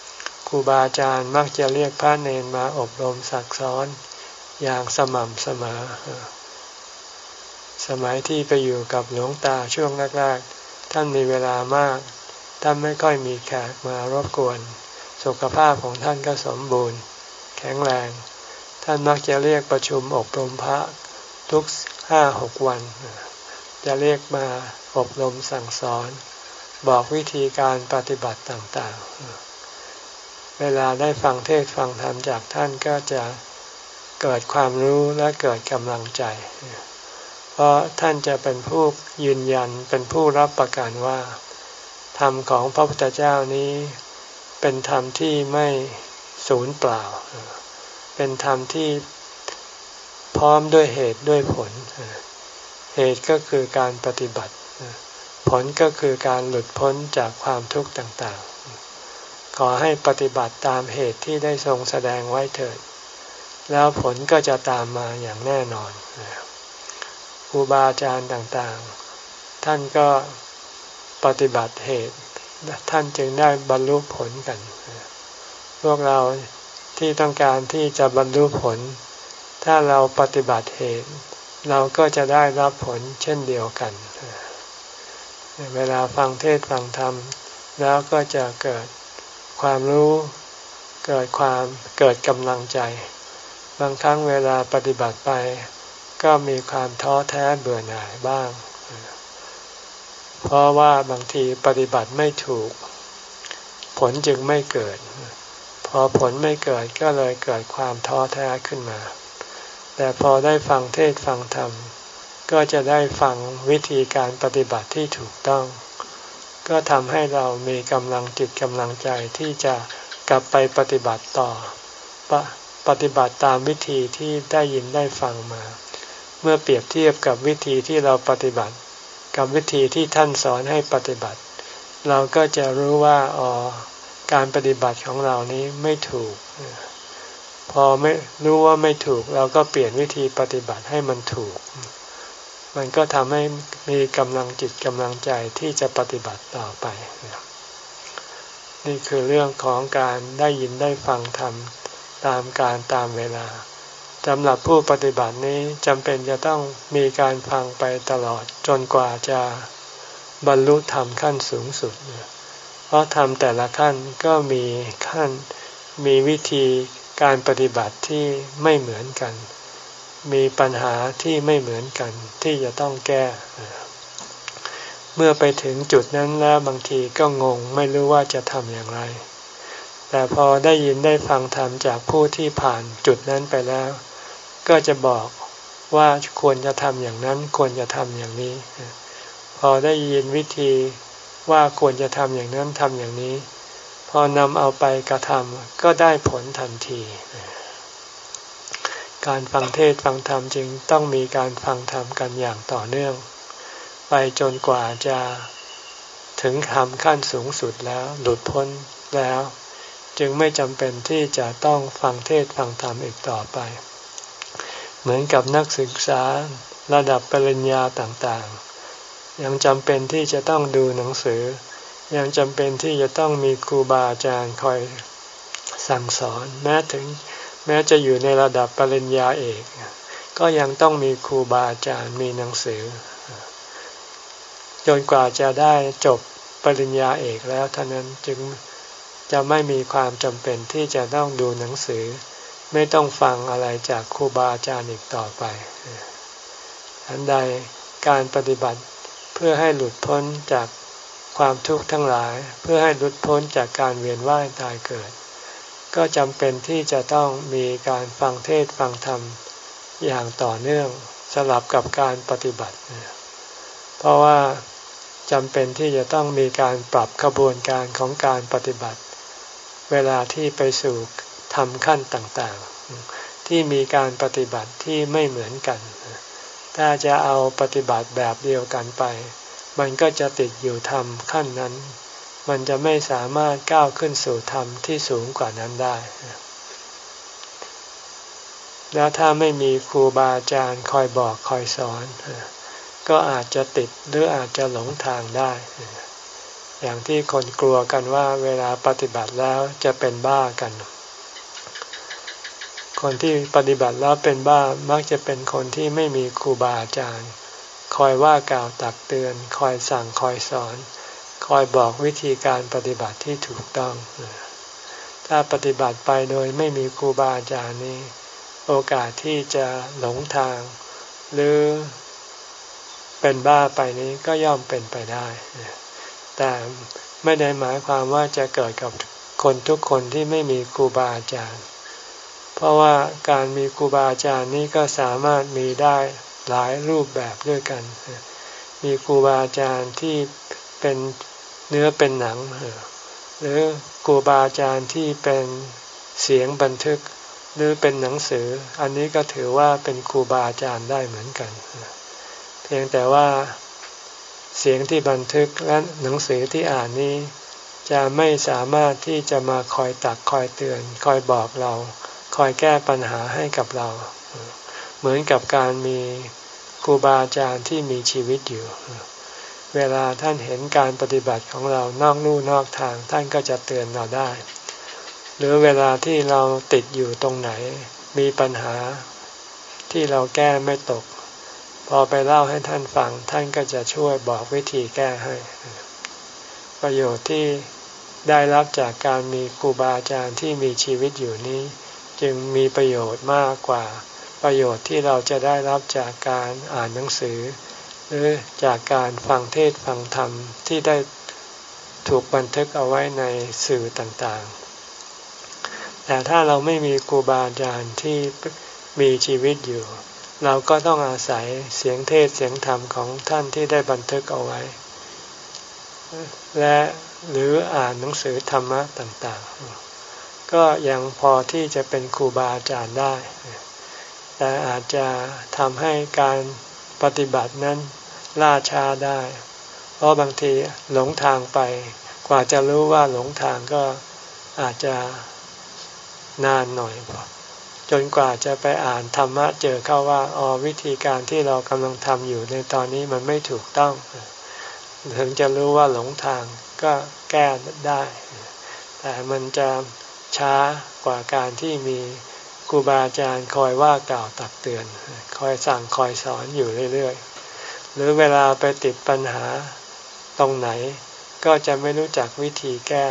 Speaker 1: ๆ ครูบาอาจารย์มักจะเรียกพระเนนมาอบรมสักสอน อย่างสม่ำเสมอ สมัยที่ไปอยู่กับหลวงตาช่วงแรกๆ ท่านมีเวลามาก ท่านไม่ค่อยมีแขกมารบกวน สุขภาพของท่านก็สมบูรณ์ แข็งแรง ท่านมักจะเรียกประชุมอบรมพระทุกห้าหกวัน จะเรียกมาอบรมสั่งสอน บอกวิธีการปฏิบัติต่างๆ เวลาได้ฟังเทศฟังธรรมจากท่านก็จะ เกิดความรู้และเกิดกำลังใจ เพราะท่านจะเป็นผู้ยืนยันเป็นผู้รับประกันว่า ธรรมของพระพุทธเจ้านี้ เป็นธรรมที่ไม่สูญเปล่า เป็นธรรมที่พร้อมด้วยเหตุด้วยผล เหตุก็คือการปฏิบัติ ผลก็คือการหลุดพ้นจากความทุกข์ต่างๆขขอให้ปฏิบัติตามเหตุที่ได้ทรงแสดงไว้เถิด แล้วผลก็จะตามมาอย่างแน่นอนครูบาอาจารย์ต่างๆ ท่านก็ปฏิบัติเหตุ ท่านจึงได้บรรลุผลกัน พวกเราที่ต้องการที่จะบรรลุผล ถ้าเราปฏิบัติเหตุ เราก็จะได้รับผลเช่นเดียวกัน เวลาฟังเทศฟังธรรม แล้วก็จะเกิดความรู้ เกิดความเกิดกำลังใจ บางครั้งเวลาปฏิบัติไป ก็มีความท้อแท้เบื่อหน่ายบ้าง เพราะว่าบางทีปฏิบัติไม่ถูก ผลจึงไม่เกิด พอผลไม่เกิดก็เลยเกิดความท้อแท้ขึ้นมา แต่พอได้ฟังเทศฟังธรรม ก็จะได้ฟังวิธีการปฏิบัติที่ถูกต้อง ก็ทำให้เรามีกำลังจิตกำลังใจที่จะกลับไปปฏิบัติต่อปะ ปฏิบัติตามวิธีที่ได้ยินได้ฟังมา เมื่อเปรียบเทียบกับวิธีที่เราปฏิบัติ กับวิธีที่ท่านสอนให้ปฏิบัติ เราก็จะรู้ว่าอ๋อการปฏิบัติของเรานี้ไม่ถูก พอไม่รู้ว่าไม่ถูก เราก็เปลี่ยนวิธีปฏิบัติให้มันถูก มันก็ทำให้มีกำลังจิตกำลังใจที่จะปฏิบัติต่อไป นี่คือเรื่องของการได้ยินได้ฟังธรรม ตามการตามเวลาสำหรับผู้ปฏิบัตินี้จำเป็นจะต้องมีการฟังไปตลอดจนกว่าจะบรรลุธรรมขั้นสูงสุด เพราะธรรมแต่ละขั้นก็มีขั้นมีวิธีการปฏิบัติที่ไม่เหมือนกัน มีปัญหาที่ไม่เหมือนกันที่จะต้องแก้ เมื่อไปถึงจุดนั้นแล้วบางทีก็งงไม่รู้ว่าจะทำอย่างไร แต่พอได้ยินได้ฟังธรรมจากผู้ที่ผ่านจุดนั้นไปแล้ว ก็จะบอกว่าควรจะทำอย่างนั้นควรจะทำอย่างนี้ พอได้ยินวิธีว่าควรจะทำอย่างนั้นทำอย่างนี้ พอนำเอาไปกระทำก็ได้ผลทันที การฟังเทศฟังธรรมจึงต้องมีการฟังธรรมกันอย่างต่อเนื่อง ไปจนกว่าจะถึงธรรมขั้นสูงสุดแล้วหลุดพ้นแล้ว จึงไม่จำเป็นที่จะต้องฟังเทศฟังธรรมอีกต่อไป เหมือนกับนักศึกษาระดับปริญญาต่างๆ ยังจำเป็นที่จะต้องดูหนังสือ ยังจำเป็นที่จะต้องมีครูบาอาจารย์คอยสั่งสอนแม้ถึงแม้จะอยู่ในระดับปริญญาเอกก็ยังต้องมีครูบาอาจารย์มีหนังสือ จนกว่าจะได้จบปริญญาเอกแล้วเท่านั้นจึง จะไม่มีความจำเป็นที่จะต้องดูหนังสือ ไม่ต้องฟังอะไรจากครูบาอาจารย์อีกต่อไปอันใดการปฏิบัติเพื่อให้หลุดพ้นจากความทุกข์ทั้งหลาย เพื่อให้หลุดพ้นจากการเวียนว่ายตายเกิด ก็จำเป็นที่จะต้องมีการฟังเทศฟังธรรมอย่างต่อเนื่องสลับกับการปฏิบัติ เพราะว่าจำเป็นที่จะต้องมีการปรับขบวนการของการปฏิบัติ เวลาที่ไปสู่ทำขั้นต่างๆ ที่มีการปฏิบัติที่ไม่เหมือนกัน ถ้าจะเอาปฏิบัติแบบเดียวกันไป มันก็จะติดอยู่ทำขั้นนั้น มันจะไม่สามารถก้าวขึ้นสู่ธรรมที่สูงกว่านั้นได้ แล้วถ้าไม่มีครูบาอาจารย์คอยบอกคอยสอน ก็อาจจะติดหรืออาจจะหลงทางได้ อย่างที่คนกลัวกันว่าเวลาปฏิบัติแล้วจะเป็นบ้ากัน คนที่ปฏิบัติแล้วเป็นบ้ามักจะเป็นคนที่ไม่มีครูบาอาจารย์ คอยว่ากล่าวตักเตือน คอยสั่งคอยสอน คอยบอกวิธีการปฏิบัติที่ถูกต้อง ถ้าปฏิบัติไปโดยไม่มีครูบาอาจารย์นี้ โอกาสที่จะหลงทาง หรือเป็นบ้าไปนี้ก็ย่อมเป็นไปได้ แต่ไม่ได้หมายความว่าจะเกิดกับคนทุกคนที่ไม่มีครูบาอาจารย์ เพราะว่าการมีครูบาอาจารย์นี้ก็สามารถมีได้หลายรูปแบบด้วยกัน มีครูบาอาจารย์ที่เป็นเนื้อเป็นหนัง หรือครูบาอาจารย์ที่เป็นเสียงบันทึกหรือเป็นหนังสือ อันนี้ก็ถือว่าเป็นครูบาอาจารย์ได้เหมือนกัน เพียงแต่ว่า เสียงที่บันทึกและหนังสือที่อ่านนี้ จะไม่สามารถที่จะมาคอยตักคอยเตือน คอยบอกเรา คอยแก้ปัญหาให้กับเรา เหมือนกับการมีครูบาอาจารย์ที่มีชีวิตอยู่ เวลาท่านเห็นการปฏิบัติของเรานอกลู่นอกทาง ท่านก็จะเตือนเราได้ หรือเวลาที่เราติดอยู่ตรงไหน มีปัญหาที่เราแก้ไม่ตก พอไปเล่าให้ท่านฟัง ท่านก็จะช่วยบอกวิธีแก้ให้ ประโยชน์ที่ได้รับจากการมีครูบาอาจารย์ที่มีชีวิตอยู่นี้ จึงมีประโยชน์มากกว่า ประโยชน์ที่เราจะได้รับจากการอ่านหนังสือ หรือจากการฟังเทศฟังธรรมที่ได้ถูกบันทึกเอาไว้ในสื่อต่างๆ แต่ถ้าเราไม่มีครูบาอาจารย์ที่มีชีวิตอยู่ เราก็ต้องอาศัยเสียงเทศเสียงธรรมของท่านที่ได้บันทึกเอาไว้ และหรืออ่านหนังสือธรรมะต่างๆ ก็ยังพอที่จะเป็นครูบาอาจารย์ได้ แต่อาจจะทำให้การปฏิบัตินั้นล่าช้าได้ เพราะบางทีหลงทางไป กว่าจะรู้ว่าหลงทางก็อาจจะนานหน่อยพอ จนกว่าจะไปอ่านธรรมะเจอเข้าว่าอ๋อวิธีการที่เรากำลังทำอยู่ในตอนนี้มันไม่ถูกต้อง ถึงจะรู้ว่าหลงทางก็แก้ได้ แต่มันจะช้ากว่าการที่มีครูบาอาจารย์คอยว่ากล่าวตักเตือน คอยสั่งคอยสอนอยู่เรื่อยๆ หรือเวลาไปติดปัญหาตรงไหน ก็จะไม่รู้จักวิธีแก้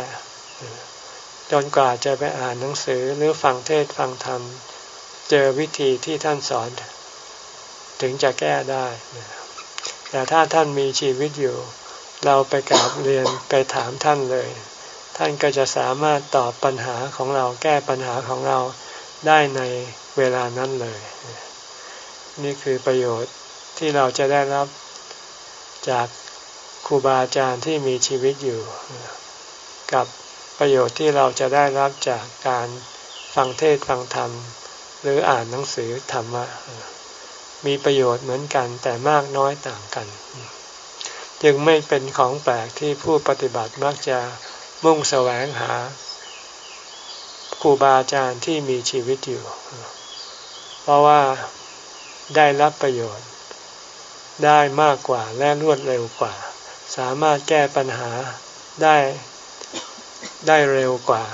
Speaker 1: จนกว่าจะไปอ่านหนังสือหรือฟังเทศฟังธรรม เจอวิธีที่ท่านสอน ถึงจะแก้ได้ แต่ถ้าท่านมีชีวิตอยู่ เราไปกราบเรียนไปถามท่านเลย ท่านก็จะสามารถตอบปัญหาของเราแก้ปัญหาของเราได้ในเวลานั้นเลย นี่คือประโยชน์ที่เราจะได้รับจากครูบาอาจารย์ที่มีชีวิตอยู่ กับประโยชน์ที่เราจะได้รับจากการฟังเทศฟังธรรม หรืออ่านหนังสือธรรมะมีประโยชน์เหมือนกันแต่มากน้อยต่างกัน จึงไม่เป็นของแปลกที่ผู้ปฏิบัติมักจะมุ่งแสวงหาครูบาอาจารย์ที่มีชีวิตอยู่ เพราะว่าได้รับประโยชน์ ได้มากกว่าและรวดเร็วกว่า สามารถแก้ปัญหาได้ได้เร็วกว่า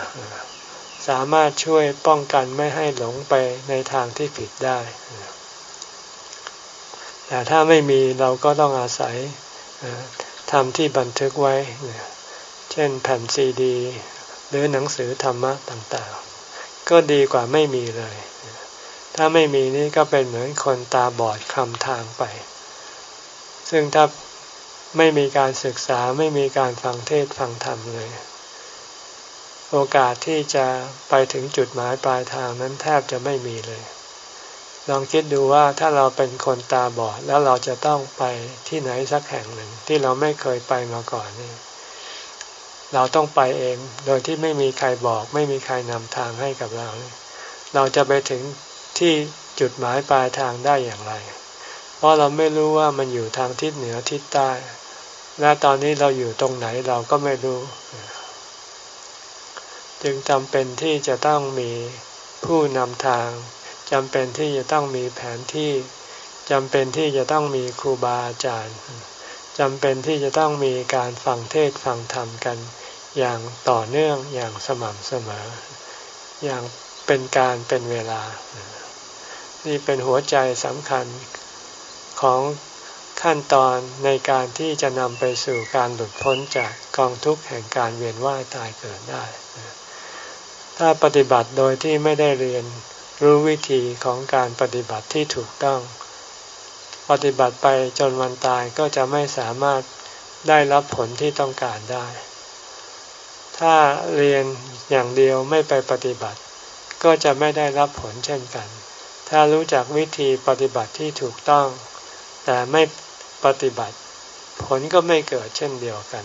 Speaker 1: สามารถช่วยป้องกันไม่ให้หลงไปในทางที่ผิดได้ แต่ถ้าไม่มีเราก็ต้องอาศัยทำที่บันทึกไว้ เช่นแผ่นซีดี หรือหนังสือธรรมะต่างๆ ก็ดีกว่าไม่มีเลย ถ้าไม่มีนี่ก็เป็นเหมือนคนตาบอดคลำทางไป ซึ่งถ้าไม่มีการศึกษาไม่มีการฟังเทศฟังธรรมเลย โอกาสที่จะไปถึงจุดหมายปลายทางนั้นแทบจะไม่มีเลย ลองคิดดูว่าถ้าเราเป็นคนตาบอดแล้วเราจะต้องไปที่ไหนสักแห่งหนึ่งที่เราไม่เคยไปมาก่อนนี่เราต้องไปเองโดยที่ไม่มีใครบอก ไม่มีใครนำทางให้กับเรา เราจะไปถึงที่จุดหมายปลายทางได้อย่างไร เพราะเราไม่รู้ว่ามันอยู่ทางทิศเหนือทิศใต้ และตอนนี้เราอยู่ตรงไหนเราก็ไม่รู้ จึงจำเป็นที่จะต้องมีผู้นำทางจำเป็นที่จะต้องมีแผนที่จำเป็นที่จะต้องมีครูบาอาจารย์จำเป็นที่จะต้องมีการฟังเทศฟังธรรมกัน อย่างต่อเนื่องอย่างสม่ำเสมอ อย่างเป็นการเป็นเวลา นี่เป็นหัวใจสำคัญของขั้นตอนในการที่จะนำไปสู่การหลุดพ้นจากกองทุกข์แห่งการเวียนว่ายตายเกิดได้ ถ้าปฏิบัติโดยที่ไม่ได้เรียนรู้วิธีของการปฏิบัติที่ถูกต้อง ปฏิบัติไปจนวันตายก็จะไม่สามารถได้รับผลที่ต้องการได้ ถ้าเรียนอย่างเดียวไม่ไปปฏิบัติ ก็จะไม่ได้รับผลเช่นกัน ถ้ารู้จักวิธีปฏิบัติที่ถูกต้อง แต่ไม่ปฏิบัติ ผลก็ไม่เกิดเช่นเดียวกัน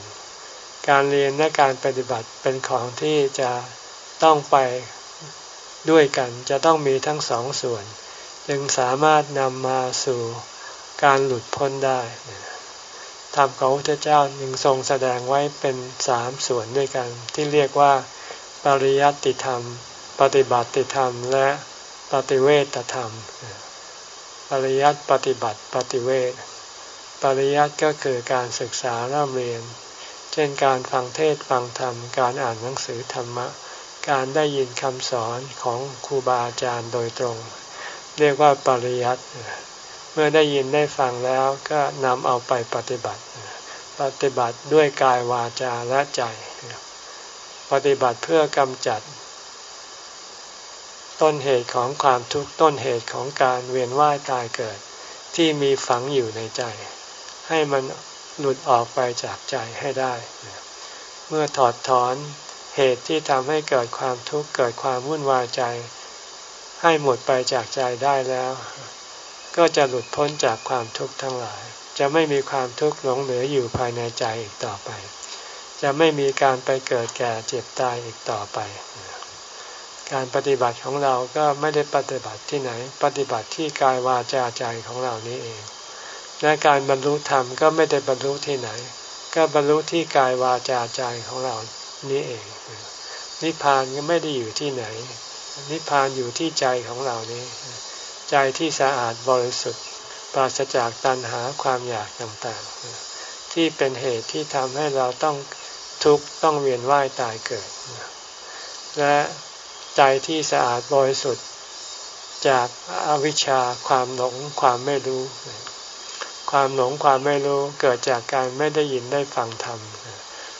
Speaker 1: การเรียนและการปฏิบัติเป็นของที่จะ ต้องไปด้วยกันจะต้องมีทั้งสองส่วน จึงสามารถนำมาสู่การหลุดพ้นได้ธรรมของพระพุทธเจ้ายังทรงแสดงไว้เป็นสามส่วนด้วยกัน ที่เรียกว่า ปริยัติธรรม ปฏิบัติธรรม และปฏิเวทธรรม ปริยัติปฏิบัติปฏิเวทปริยัติก็คือการศึกษาเร่มเรียน เช่นการฟังเทศฟังธรรม การอ่านหนังสือธรรมะ การได้ยินคำสอนของครูบาอาจารย์โดยตรง เรียกว่าปริยัติเมื่อได้ยินได้ฟังแล้วก็นำเอาไปปฏิบัติ ปฏิบัติด้วยกายวาจาและใจ ปฏิบัติเพื่อกำจัด ต้นเหตุของความทุกข์ต้นเหตุของการเวียนว่ายตายเกิด ที่มีฝังอยู่ในใจ ให้มันหลุดออกไปจากใจให้ได้ เมื่อถอดถอน เหตุที่ทำให้เกิดความทุกข์เกิดความวุ่นวายใจ ให้หมดไปจากใจได้แล้ว ก็จะหลุดพ้นจากความทุกข์ทั้งหลาย จะไม่มีความทุกข์หลงเหลืออยู่ภายในใจอีกต่อไป จะไม่มีการไปเกิดแก่เจ็บตายอีกต่อไป การปฏิบัติของเราก็ไม่ได้ปฏิบัติที่ไหน ปฏิบัติที่กายวาจาใจของเรานี้เองและการบรรลุธรรมก็ไม่ได้บรรลุที่ไหน ก็บรรลุที่กายวาจาใจของเรานี่เอง นิพพานก็ไม่ได้อยู่ที่ไหน นิพพานอยู่ที่ใจของเรานี้ ใจที่สะอาดบริสุทธิ์ ปราศจากตัณหาความอยากต่างๆ ที่เป็นเหตุที่ทำให้เราต้องทุกข์ต้องเวียนว่ายตายเกิด และใจที่สะอาดบริสุทธิ์จากอาวิชชาความหลงความไม่รู้ ความหลงความไม่รู้เกิดจากการไม่ได้ยินได้ฟังธรรม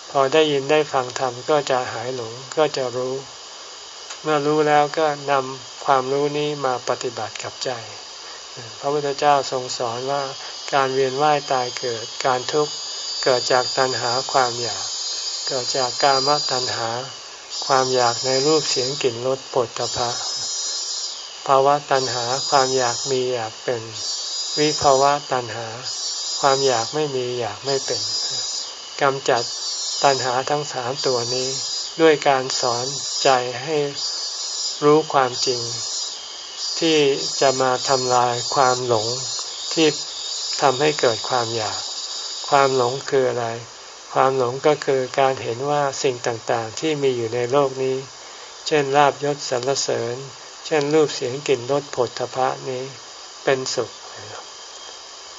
Speaker 1: พอได้ยินได้ฟังธรรมก็จะหายหลงก็จะรู้ เมื่อรู้แล้วก็นำความรู้นี้มาปฏิบัติกับใจ พระพุทธเจ้าทรงสอนว่าการเวียนว่ายตายเกิดการทุกข์เกิดจากตัณหาความอยาก เกิดจากกามตัณหา ความอยากในรูปเสียงกลิ่นรสปฐพะภาวะตัณหาความอยากมีอยากเป็น วิภาวะตัณหา ความอยากไม่มีอยากไม่เป็นกำจัด ตัณหาทั้งสามตัวนี้ ด้วยการสอนใจให้รู้ความจริง ที่จะมาทำลายความหลงที่ทำให้เกิดความอยาก ความหลงคืออะไร ความหลงก็คือการเห็นว่าสิ่งต่างๆ ที่มีอยู่ในโลกนี้ เช่นลาบยศสรรเสริญ เช่นรูปเสียงกลิ่นรสผลทพะนี้ เป็นสุข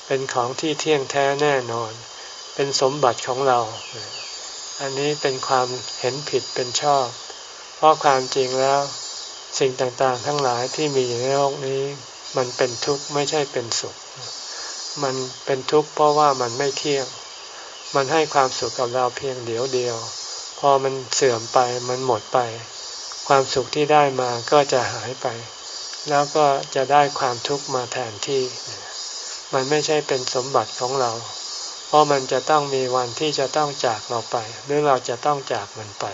Speaker 1: เป็นของที่เที่ยงแท้แน่นอน เป็นสมบัติของเรา อันนี้เป็นความเห็นผิดเป็นชอบ เพราะความจริงแล้วสิ่งต่างๆ ทั้งหลายที่มีอยู่ในโลกนี้ มันเป็นทุกข์ไม่ใช่เป็นสุข มันเป็นทุกข์เพราะว่ามันไม่เที่ยง มันให้ความสุขกับเราเพียงเดียวเดียว พอมันเสื่อมไปมันหมดไป ความสุขที่ได้มาก็จะหายไป แล้วก็จะได้ความทุกข์มาแทนที่ มันไม่ใช่เป็นสมบัติของเรา เพราะมันจะต้องมีวันที่จะต้องจากเราไป หรือเราจะต้องจากมันไป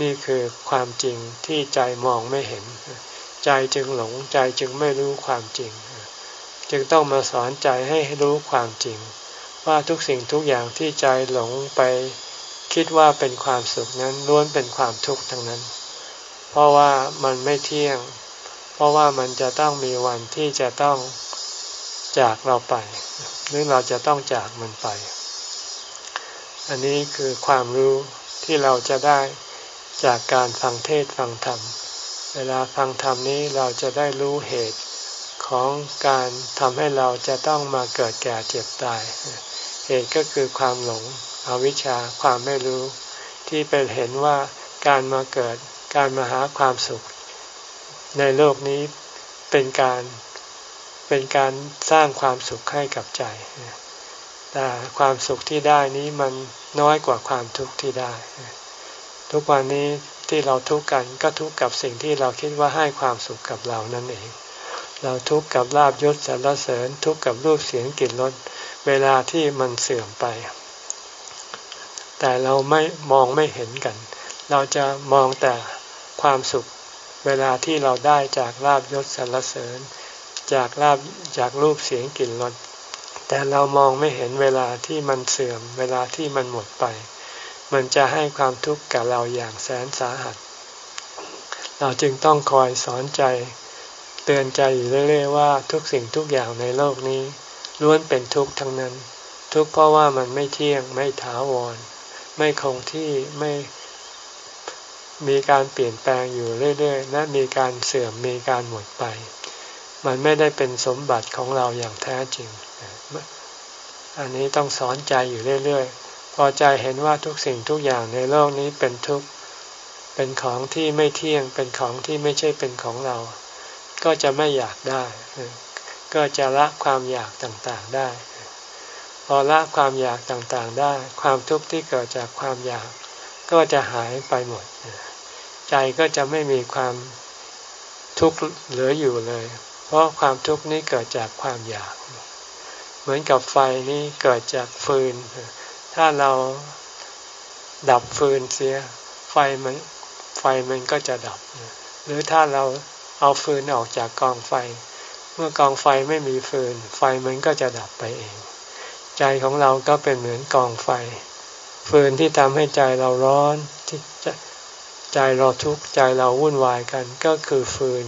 Speaker 1: นี่คือความจริงที่ใจมองไม่เห็น ใจจึงหลงใจจึงไม่รู้ความจริง จึงต้องมาสอนใจให้รู้ความจริง ว่าทุกสิ่งทุกอย่างที่ใจหลงไป คิดว่าเป็นความสุขนั้นล้วนเป็นความทุกข์ทั้งนั้น เพราะว่ามันไม่เที่ยง เพราะว่ามันจะต้องมีวันที่จะต้องจากเราไป หรือเราจะต้องจากมันไป อันนี้คือความรู้ที่เราจะได้จากการฟังเทศฟังธรรม เวลาฟังธรรมนี้เราจะได้รู้เหตุของการทำให้เราจะต้องมาเกิดแก่เจ็บตาย เหตุก็คือความหลงอวิชชาความไม่รู้ ที่เป็นเห็นว่าการมาเกิดการมาหาความสุข ในโลกนี้เป็นการ เป็นการสร้างความสุขให้กับใจ แต่ความสุขที่ได้นี้มันน้อยกว่าความทุกข์ที่ได้ ทุกวันนี้ที่เราทุกข์กันก็ทุกข์กับสิ่งที่เราคิดว่าให้ความสุขกับเรานั่นเอง เราทุกข์กับลาบยศสรรเสริญ ทุกข์กับรูปเสียงกลิ่นรสเวลาที่มันเสื่อมไป แต่เราไม่มองไม่เห็นกัน เราจะมองแต่ความสุขเวลาที่เราได้จากลาบยศสรรเสริญ จากลาบจากรูปเสียงกลิ่นรสแต่เรามองไม่เห็นเวลาที่มันเสื่อม เวลาที่มันหมดไป มันจะให้ความทุกข์กับเราอย่างแสนสาหัส เราจึงต้องคอยสอนใจ เตือนใจอยู่เรื่อยๆว่าทุกสิ่งทุกอย่างในโลกนี้ ล้วนเป็นทุกข์ทั้งนั้นททุกข์เพราะว่ามันไม่เที่ยงไม่ถาวร ไม่คงที่ไม่มีการเปลี่ยนแปลงอยู่เรื่อยๆและมีการเสื่อมมีการหมดไป มันไม่ได้เป็นสมบัติของเราอย่างแท้จริง อันนี้ต้องสอนใจอยู่เรื่อยๆ พอใจเห็นว่าทุกสิ่งทุกอย่างในโลกนี้เป็นทุกข์ เป็นของที่ไม่เที่ยง เป็นของที่ไม่ใช่เป็นของเรา ก็จะไม่อยากได้ ก็จะละความอยากต่างๆได้ พอละความอยากต่างๆได้ ความทุกข์ที่เกิดจากความอยากก็จะหายไปหมด ใจก็จะไม่มีความทุกข์เหลืออยู่เลย ราะความทุกข์นี้เกิดจากความอยาก เหมือนกับไฟนี้เกิดจากฟืน ถ้าเราดับฟืนเสีย ไฟมันไฟมันก็จะดับ หรือถ้าเราเอาฟืนออกจากกองไฟ เมื่อกองไฟไม่มีฟืน ไฟมันก็จะดับไปเอง ใจของเราก็เป็นเหมือนกองไฟ ฟืนที่ทำให้ใจเราร้อนที่ใจเราทุกข์ใจเราวุ่นวายกันก็คือฟืน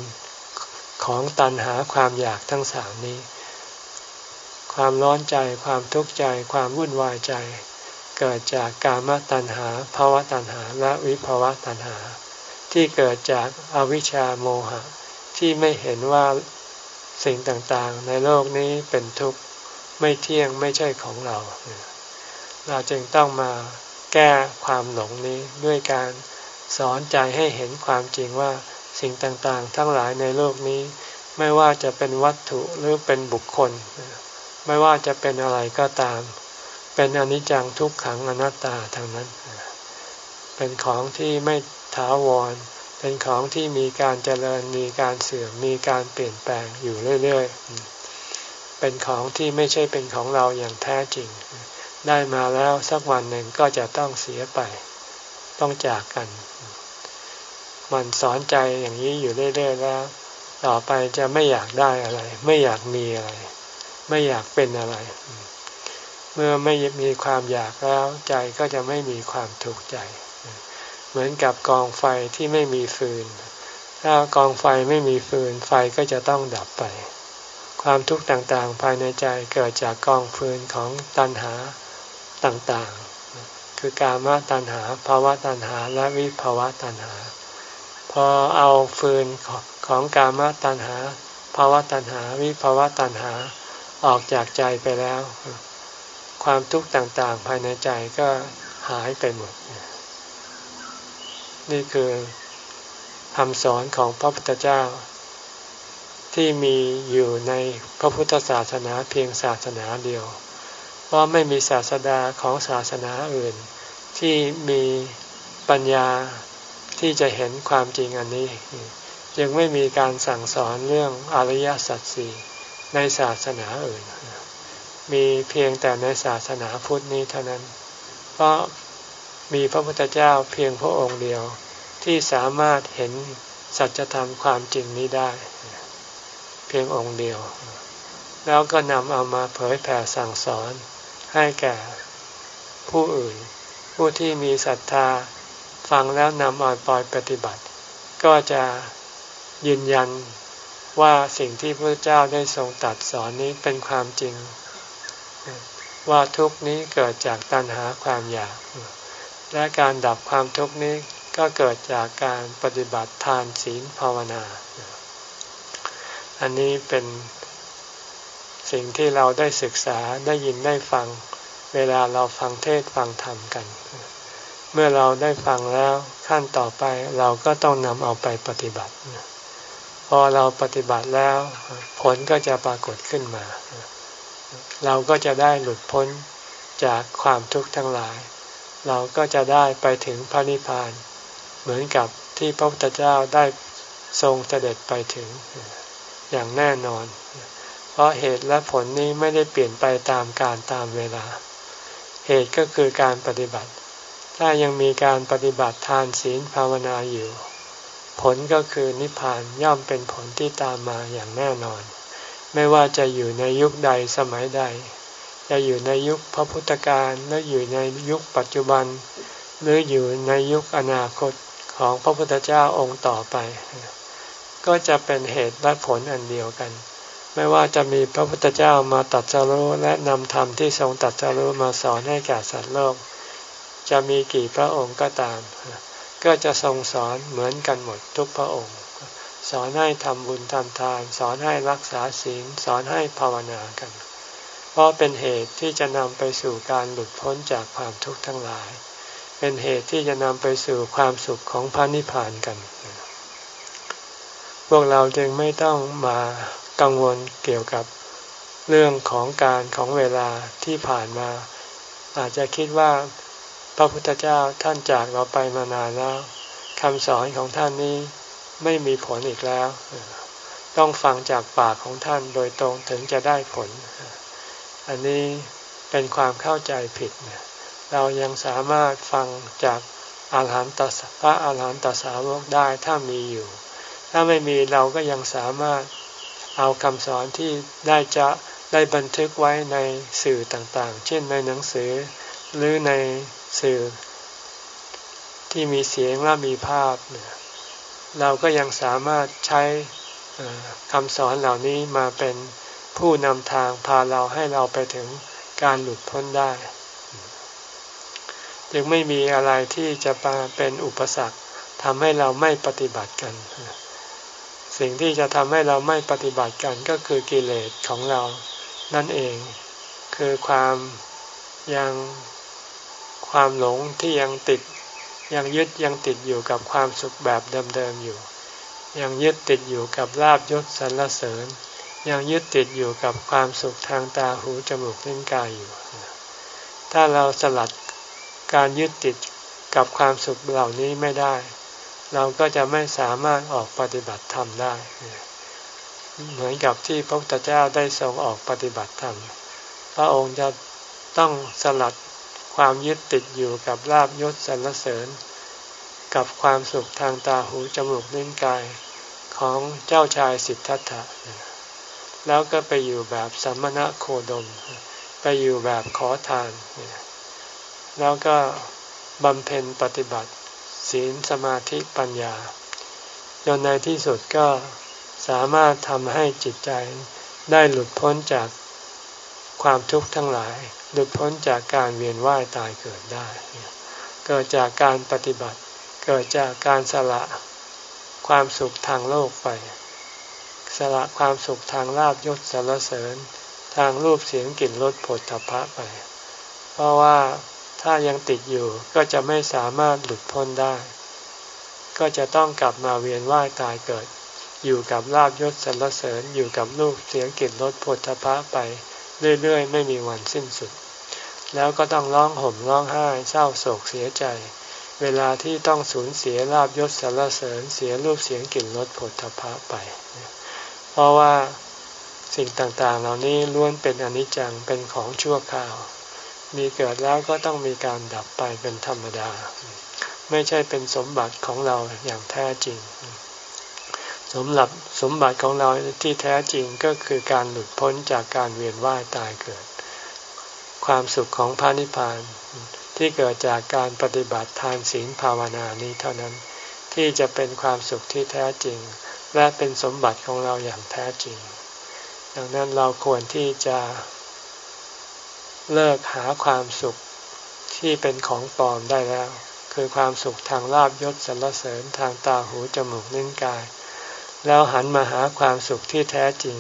Speaker 1: ของตันหาความอยากทั้งสามนี้ ความร้อนใจความทุกข์ใจ ความวุ่นวายใจ เกิดจากกามตัณหาภาวะตัณหาและวิภาวะตัณหา ที่เกิดจากอวิชชาโมหะ ที่ไม่เห็นว่าสิ่งต่างๆ ในโลกนี้เป็นทุกข์ไม่เที่ยงไม่ใช่ของเรา เราจึงต้องมาแก้ความหลงนี้ด้วยการสอนใจให้เห็นความจริงว่า สิ่งต่างๆ ทั้งหลายในโลกนี้ ไม่ว่าจะเป็นวัตถุหรือเป็นบุคคล ไม่ว่าจะเป็นอะไรก็ตาม เป็นอนิจจังทุกขังอนัตตาทางนั้น เป็นของที่ไม่ถาวร เป็นของที่มีการเจริญมีการเสื่อมมีการเปลี่ยนแปลงอยู่เรื่อยๆ เป็นของที่ไม่ใช่เป็นของเราอย่างแท้จริง ได้มาแล้วสักวันหนึ่งก็จะต้องเสียไป ต้องจากกัน มันสอนใจอย่างนี้อยู่เรื่อยๆแล้ว ต่อไปจะไม่อยากได้อะไร ไม่อยากมีอะไร ไม่อยากเป็นอะไร เมื่อไม่มีความอยากแล้ว ใจก็จะไม่มีความทุกข์ใจ เหมือนกับกองไฟที่ไม่มีฟืน ถ้ากองไฟไม่มีฟืน ไฟก็จะต้องดับไป ความทุกข์ต่างๆ ภายในใจเกิดจากกองฟืนของตัณหาต่างๆ คือกามตัณหาภาวะตัณหาและวิภาวะตัณหา พอเอาฟืนของกามตัณหาภาวะตัณหา วิภาวะตัณหาออกจากใจไปแล้ว ความทุกข์ต่างๆ ภายในใจก็หายไปหมด นี่คือคำสอนของพระพุทธเจ้า ที่มีอยู่ในพระพุทธศาสนาเพียงศาสนาเดียว เพราะไม่มีศาสดาของศาสนาอื่น ที่มีปัญญา ที่จะเห็นความจริงอันนี้ยังไม่มีการสั่งสอนเรื่องอริยสัจสี่ในศาสนาอื่น มีเพียงแต่ในศาสนาพุทธนี้เท่านั้น เพราะมีพระพุทธเจ้าเพียงพระองค์เดียวที่สามารถเห็นสัจธรรมความจริงนี้ได้ เพียงองค์เดียว แล้วก็นำเอามาเผยแผ่สั่งสอนให้แก่ผู้อื่น ผู้ที่มีศรัทธา ฟังแล้วนำเอาปอยปฏิบัติ ก็จะยืนยันว่าสิ่งที่พระเจ้าได้ทรงตัดสอนนี้เป็นความจริง ว่าทุกนี้เกิดจากตัณหาความอยาก และการดับความทุกนี้ก็เกิดจากการปฏิบัติทานศีลภาวนา อันนี้เป็นสิ่งที่เราได้ศึกษาได้ยินได้ฟัง เวลาเราฟังเทศฟังธรรมกัน เมื่อเราได้ฟังแล้วขั้นต่อไปเราก็ต้องนำเอาไปปฏิบัติ พอเราปฏิบัติแล้วผลก็จะปรากฏขึ้นมา เราก็จะได้หลุดพ้นจากความทุกข์ทั้งหลาย เราก็จะได้ไปถึงพระนิพพาน เหมือนกับที่พระพุทธเจ้าได้ทรงเสด็จไปถึงอย่างแน่นอน เพราะเหตุและผลนี้ไม่ได้เปลี่ยนไปตามการตามเวลา เหตุก็คือการปฏิบัติ ถ้ายังมีการปฏิบัติทานศีลภาวนาอยู่ ผลก็คือนิพพานย่อมเป็นผลที่ตามมาอย่างแน่นอน ไม่ว่าจะอยู่ในยุคใดสมัยใด จะอยู่ในยุคพระพุทธการหรืออยู่ในยุคปัจจุบัน หรืออยู่ในยุคอนาคตของพระพุทธเจ้าองค์ต่อไป ก็จะเป็นเหตุและผลอันเดียวกัน ไม่ว่าจะมีพระพุทธเจ้ามาตัดสรู้และนำธรรมที่ทรงตัดสรู้มาสอนให้แก่สัตว์โลก จะมีกี่พระองค์ก็ตาม ก็จะทรงสอนเหมือนกันหมดทุกพระองค์ สอนให้ทำบุญทำทาน สอนให้รักษาศีลสอนให้ภาวนากัน เพราะเป็นเหตุที่จะนำไปสู่การหลุดพ้นจากความทุกข์ทั้งหลาย เป็นเหตุที่จะนำไปสู่ความสุขของพระนิพพานกัน พวกเราจึงไม่ต้องมากังวลเกี่ยวกับเรื่องของการของเวลาที่ผ่านมา อาจจะคิดว่า พระพุทธเจ้าท่านจากเราไปมานานแล้วคำสอนของท่านนี้ไม่มีผลอีกแล้ว ต้องฟังจากปากของท่านโดยตรงถึงจะได้ผล อันนี้เป็นความเข้าใจผิด เรายังสามารถฟังจากอาหารตพระอาหารหันตสาวกได้ถ้ามีอยู่ ถ้าไม่มีเราก็ยังสามารถเอาคำสอนที่ได้จะได้บันทึกไว้ในสื่อต่างๆ เช่นในหนังสือหรือในสื่อที่มีเสียงและมีภาพ เราก็ยังสามารถใช้คำสอนเหล่านี้มาเป็นผู้นำทางพาเราให้เราไปถึงการหลุดพ้นได้ จึงไม่มีอะไรที่จะมาเป็นอุปสรรคทำให้เราไม่ปฏิบัติกัน สิ่งที่จะทำให้เราไม่ปฏิบัติกันก็คือกิเลสของเรานั่นเอง คือความยัง ความหลงที่ยังติดยังยึดยังติดอยู่กับความสุขแบบเดิมๆอยู่ ยังยึดติดอยู่กับลาบยศสรรเสริญ ยังยึดติดอยู่กับความสุขทางตาหูจมูกลิ้นกายอยู่ ถ้าเราสลัดการยึดติดกับความสุขเหล่านี้ไม่ได้ เราก็จะไม่สามารถออกปฏิบัติธรรมได้ เหมือนกับที่พระพุทธเจ้าได้ทรงออกปฏิบัติธรรมพระองค์จะต้องสลัด ความยึดติดอยู่กับลาบยศสรรเสริญ กับความสุขทางตาหูจมูกลิ้นกายของเจ้าชายสิทธัตถะ แล้วก็ไปอยู่แบบสัมมณะโคดม ไปอยู่แบบขอทาน แล้วก็บำเพ็ญปฏิบัติ ศีลสมาธิปัญญา จนในที่สุดก็สามารถทำให้จิตใจได้หลุดพ้นจากความทุกข์ทั้งหลาย หลุดพ้นจากการเวียนว่ายตายเกิดได้ เกิดจากการปฏิบัติ เกิดจากการสละความสุขทางโลกไป สละความสุขทางลาบยศสารเสริญ ทางรูปเสียงกลิ่นรสผลทพะไป เพราะว่าถ้ายังติดอยู่ก็จะไม่สามารถหลุดพ้นได้ ก็จะต้องกลับมาเวียนว่ายตายเกิด อยู่กับลาบยศสรรเสริญ อยู่กับลูกเสียงกลิ่นรสผลทพะไป เรื่อยๆ ไม่มีวันสิ้นสุด แล้วก็ต้องร้องห่มร้องไห้เศร้าโศกเสียใจ เวลาที่ต้องสูญเสียลาบยศสรรเสริญเสียรูปเสียงกลิ่นรสผลทพะไป เพราะว่าสิ่งต่างๆ เหล่านี้ล้วนเป็นอนิจจังเป็นของชั่วคราว มีเกิดแล้วก็ต้องมีการดับไปเป็นธรรมดา ไม่ใช่เป็นสมบัติของเราอย่างแท้จริง สมหรับสมบัติของเราที่แท้จริงก็คือการหลุดพ้นจากการเวียนว่ายตายเกิด ความสุขของพระนิพพานที่เกิดจากการปฏิบัติทานศีลภาวนานี้เท่านั้น ที่จะเป็นความสุขที่แท้จริง และเป็นสมบัติของเราอย่างแท้จริง ดังนั้นเราควรที่จะเลิกหาความสุขที่เป็นของปลอมได้แล้ว คือความสุขทางลาบยศสรรเสริญทางตาหูจมูกนิ้นกาย แล้วหันมาหาความสุขที่แท้จริง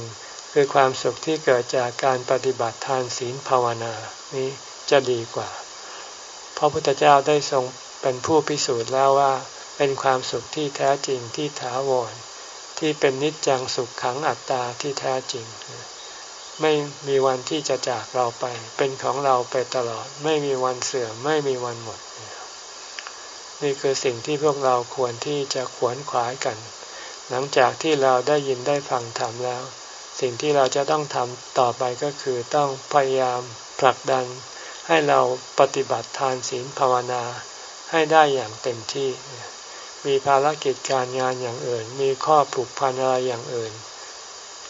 Speaker 1: คือความสุขที่เกิดจากการปฏิบัติทานศีลภาวนา นี้จะดีกว่า พระพุทธเจ้าได้ทรงเป็นผู้พิสูจน์แล้วว่า เป็นความสุขที่แท้จริงที่ถาวร ที่เป็นนิจจังสุขขังอัตตาที่แท้จริง ไม่มีวันที่จะจากเราไป เป็นของเราไปตลอด ไม่มีวันเสื่อมไม่มีวันหมด นี่คือสิ่งที่พวกเราควรที่จะขวนขวายกัน หลังจากที่เราได้ยินได้ฟังธรรมแล้ว สิ่งที่เราจะต้องทำต่อไปก็คือต้องพยายามผลักดัน ให้เราปฏิบัติทานศีลภาวนาให้ได้อย่างเต็มที่ มีภารกิจการงานอย่างอื่น มีข้อผูกพันอะไรอย่างอื่น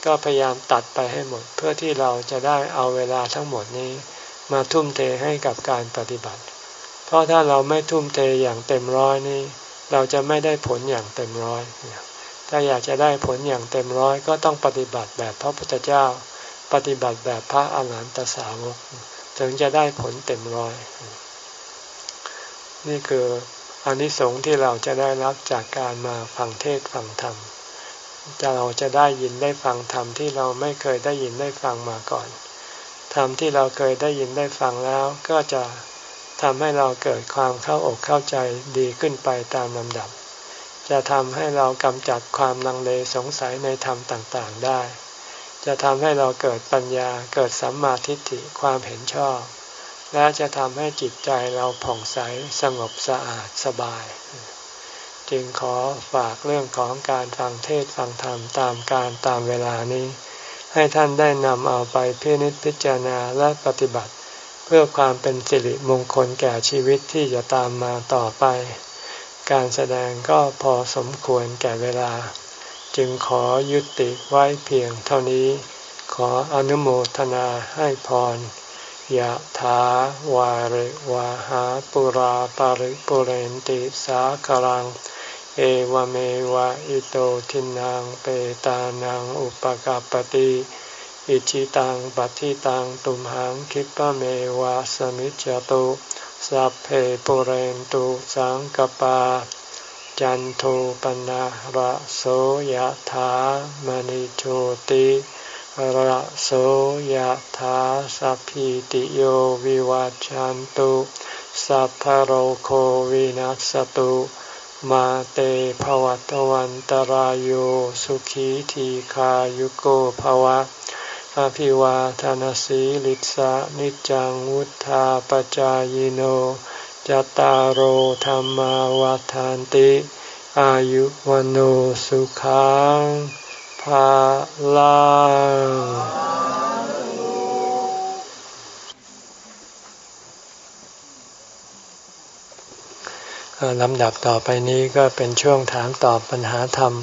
Speaker 1: ก็พยายามตัดไปให้หมด เพื่อที่เราจะได้เอาเวลาทั้งหมดนี้ มาทุ่มเทให้กับการปฏิบัติ เพราะถ้าเราไม่ทุ่มเทอย่างเต็มร้อยนี้ เราจะไม่ได้ผลอย่างเต็มร้อย ถ้าอยากจะได้ผลอย่างเต็มร้อยก็ต้องปฏิบัติแบบพระพุทธเจ้า ปฏิบัติแบบพระอาหารหันตสาวก ถึงจะได้ผลเต็มร้อย นี่คืออานิสงส์ที่เราจะได้รับจากการมาฟังเทศฟังธรรมจะเราจะได้ยินได้ฟังธรรมที่เราไม่เคยได้ยินได้ฟังมาก่อนธรรมที่เราเคยได้ยินได้ฟังแล้วก็จะทำให้เราเกิดความเข้าอกเข้าใจดีขึ้นไปตามลำดับ จะทำให้เรากำจัดความลังเลสงสัยในธรรมต่างๆได้ จะทำให้เราเกิดปัญญาเกิดสัมมาทิฏฐิความเห็นชอบ และจะทำให้จิตใจเราผ่องใสสงบสะอาดสบาย จึงขอฝากเรื่องของการฟังเทศฟังธรรมตามการตามเวลานี้ ให้ท่านได้นำเอาไปพินิจพิจารณาและปฏิบัติ เพื่อความเป็นสิริมงคลแก่ชีวิตที่จะตามมาต่อไป การแสดงก็พอสมควรแก่เวลา จึงขอยุติไว้เพียงเท่านี้ ขออนุโมทนาให้พรยะถาวาริวาหาปุราปาริปุเรนติสาคลัง เอวเมวะอิโตทินังเปตานังอุปกาปติอิชิตังปัฏิตังตุมหังคิปะเมวะสมิจจตุ สัพเพปุเรนตุสังกปา จันโทปนะระโสยถามณิโชติระโสยถาสัพพิติโยวิวัจจันตุสัพพโรโควินัสตุมาเตภวัตวันตรโยสุขีทีขายุโกภวะ อภิวาทานสีลิสะนิจังวุธาปจายโนจตารโหธรรมวาทานติ อายุวันโอสุขังภาลังลำดับต่อไปนี้ก็เป็นช่วงถามตอบปัญหาธรรม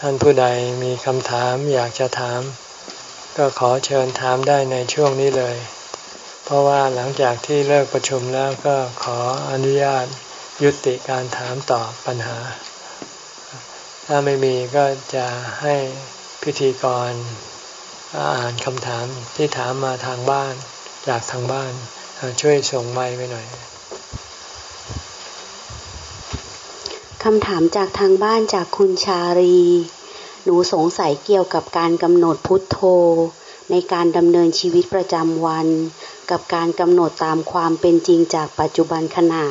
Speaker 1: ท่านผู้ใดมีคำถามอยากจะถาม ก็ขอเชิญถามได้ในช่วงนี้เลย เพราะว่าหลังจากที่เลิกประชุมแล้วก็ขออนุญาตยุติการถามตอบปัญหา ถ้าไม่มีก็จะให้พิธีกรอ่านคำถามที่ถามมาทางบ้านจากทางบ้านช่วยส่งไมไปหน่อย
Speaker 2: คำถามจากทางบ้านจากคุณชารี หนูสงสัยเกี่ยวกับการกำหนดพุทโธ ในการดำเนินชีวิตประจำวัน กับการกำหนดตามความเป็นจริงจากปัจจุบันขณะ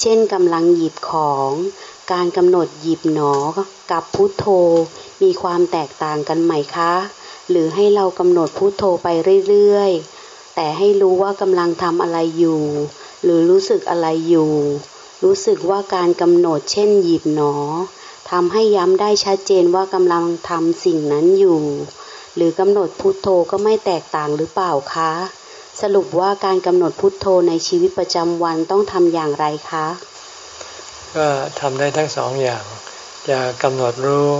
Speaker 2: เช่นกำลังหยิบของ การกำหนดหยิบหนอ กับพุทโธ มีความแตกต่างกันไหมคะ หรือให้เรากำหนดพุทโธไปเรื่อยๆ แต่ให้รู้ว่ากำลังทำอะไรอยู่ หรือรู้สึกอะไรอยู่ รู้สึกว่าการกำหนดเช่นหยิบหนอ ทำให้ย้ำได้ชัดเจนว่ากำลังทำสิ่งนั้นอยู่ หรือกำหนดพุทโธก็ไม่แตกต่างหรือเปล่าคะ สรุปว่าการกำหนดพุทโธในชีวิตประจำวันต้องทำอย่างไรคะ
Speaker 1: ก็ทำได้ทั้งสองอย่าง จะกำหนดรู้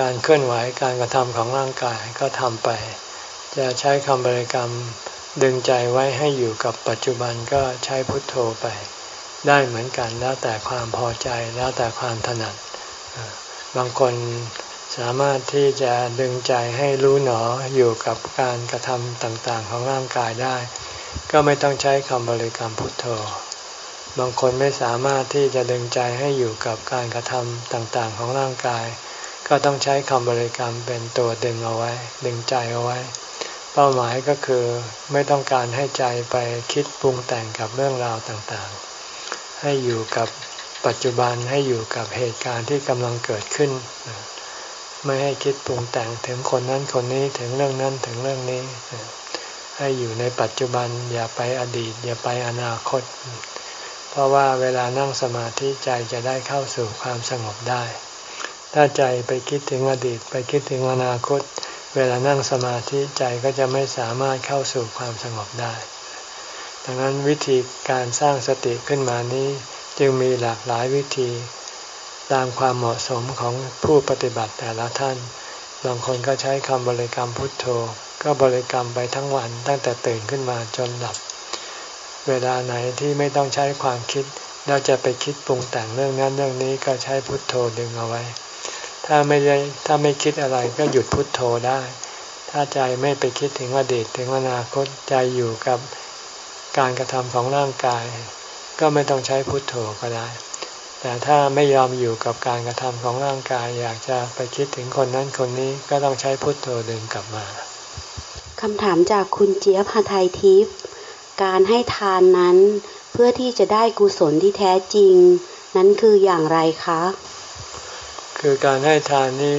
Speaker 1: การเคลื่อนไหวการกระทำของร่างกายก็ทำไป จะใช้คำบริกรรมดึงใจไว้ให้อยู่กับปัจจุบันก็ใช้พุทโธไป ได้เหมือนกันแล้วแต่ความพอใจแล้วแต่ความถนัด บางคนสามารถที่จะดึงใจให้รู้หนออยู่กับการกระทำต่างๆ ของร่างกายได้ ก็ไม่ต้องใช้คำบริกรรมพุทโธ บางคนไม่สามารถที่จะดึงใจให้อยู่กับการกระทำต่างๆ ของร่างกาย ก็ต้องใช้คำบริกรรมเป็นตัวดึงเอาไว้ ดึงใจเอาไว้ เป้าหมายก็คือไม่ต้องการให้ใจไปคิดปรุงแต่งกับเรื่องราวต่างๆ ให้อยู่กับปัจจุบันให้อยู่กับเหตุการณ์ที่กำลังเกิดขึ้น ไม่ให้คิดปรุงแต่งถึงคนนั้นคนนี้ถึงเรื่องนั้นถึงเรื่องนี้ ให้อยู่ในปัจจุบันอย่าไปอดีต อย่าไปอนาคต เพราะว่าเวลานั่งสมาธิใจจะได้เข้าสู่ความสงบได้ ถ้าใจไปคิดถึงอดีต ไปคิดถึงอนาคต เวลานั่งสมาธิใจก็จะไม่สามารถเข้าสู่ความสงบได้ ดังนั้นวิธีการสร้างสติขึ้นมานี้จึงมีหลากหลายวิธี ตามความเหมาะสมของผู้ปฏิบัติแต่ละท่าน บางคนก็ใช้คำบริกรรมพุทโธ ก็บริกรรมไปทั้งวันตั้งแต่ตื่นขึ้นมาจนหลับ เวลาไหนที่ไม่ต้องใช้ความคิดเราจะไปคิดปรุงแต่งเรื่องนั้นเรื่องนี้ก็ใช้พุทโธดึงเอาไว้ ถ้าไม่ได้ถ้าไม่คิดอะไรก็หยุดพุทโธได้ ถ้าใจไม่ไปคิดถึงอดีตถึงอนาคตใจอยู่กับ การกระทำของร่างกาย ก็ไม่ต้องใช้พุทโธก็ได้ แต่ถ้าไม่ยอมอยู่กับการกระทำของร่างกาย อยากจะไปคิดถึงคนนั้นคนนี้ก็ต้องใช้พุทโธดึงกลับมา
Speaker 2: คำถามจากคุณเจี๊ยบหไทยทิพย์การให้ทานนั้นเพื่อที่จะได้กุศลที่แท้จริง นั้นคืออย่างไรคะ
Speaker 1: คือการให้ทานนี้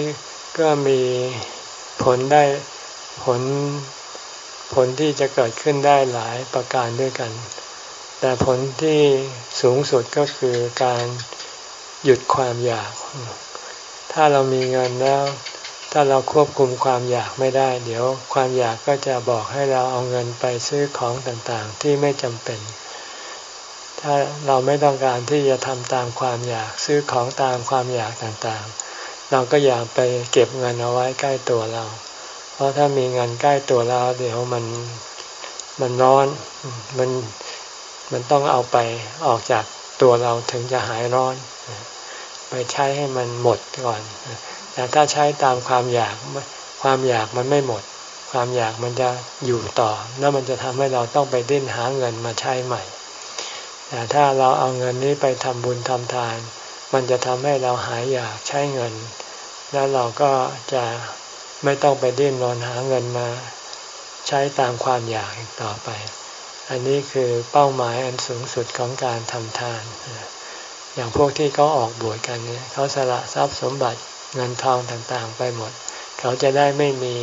Speaker 1: ก็มีผลได้ผล ผลที่จะเกิดขึ้นได้หลายประการด้วยกัน แต่ผลที่สูงสุดก็คือการหยุดความอยาก ถ้าเรามีเงินแล้ว ถ้าเราควบคุมความอยากไม่ได้ เดี๋ยวความอยากก็จะบอกให้เราเอาเงินไปซื้อของต่างๆ ที่ไม่จำเป็น ถ้าเราไม่ต้องการที่จะทำตามความอยากซื้อของตามความอยากต่างๆ เราก็อยากไปเก็บเงินเอาไว้ใกล้ตัวเรา เพราะถ้ามีเงินใกล้ตัวเราเดี๋ยวมันมันร้อนมันมันต้องเอาไปออกจากตัวเราถึงจะหายร้อน ไปใช้ให้มันหมดก่อน แต่ถ้าใช้ตามความอยากความอยากมันไม่หมด ความอยากมันจะอยู่ต่อ แล้วมันจะทำให้เราต้องไปดิ้นหาเงินมาใช้ใหม่ แต่ถ้าเราเอาเงินนี้ไปทำบุญทำทาน มันจะทำให้เราหายอยากใช้เงิน แล้วเราก็จะ ไม่ต้องไปดิ้นรนหาเงินมา ใช้ตามความอยากอีกต่อไป อันนี้คือเป้าหมายอันสูงสุดของการทำทาน อย่างพวกที่เขาออกบวชกันเนี่ยเขาสละทรัพย์สมบัติเงินทองต่างๆ ไปหมด เขาจะได้ไม่มี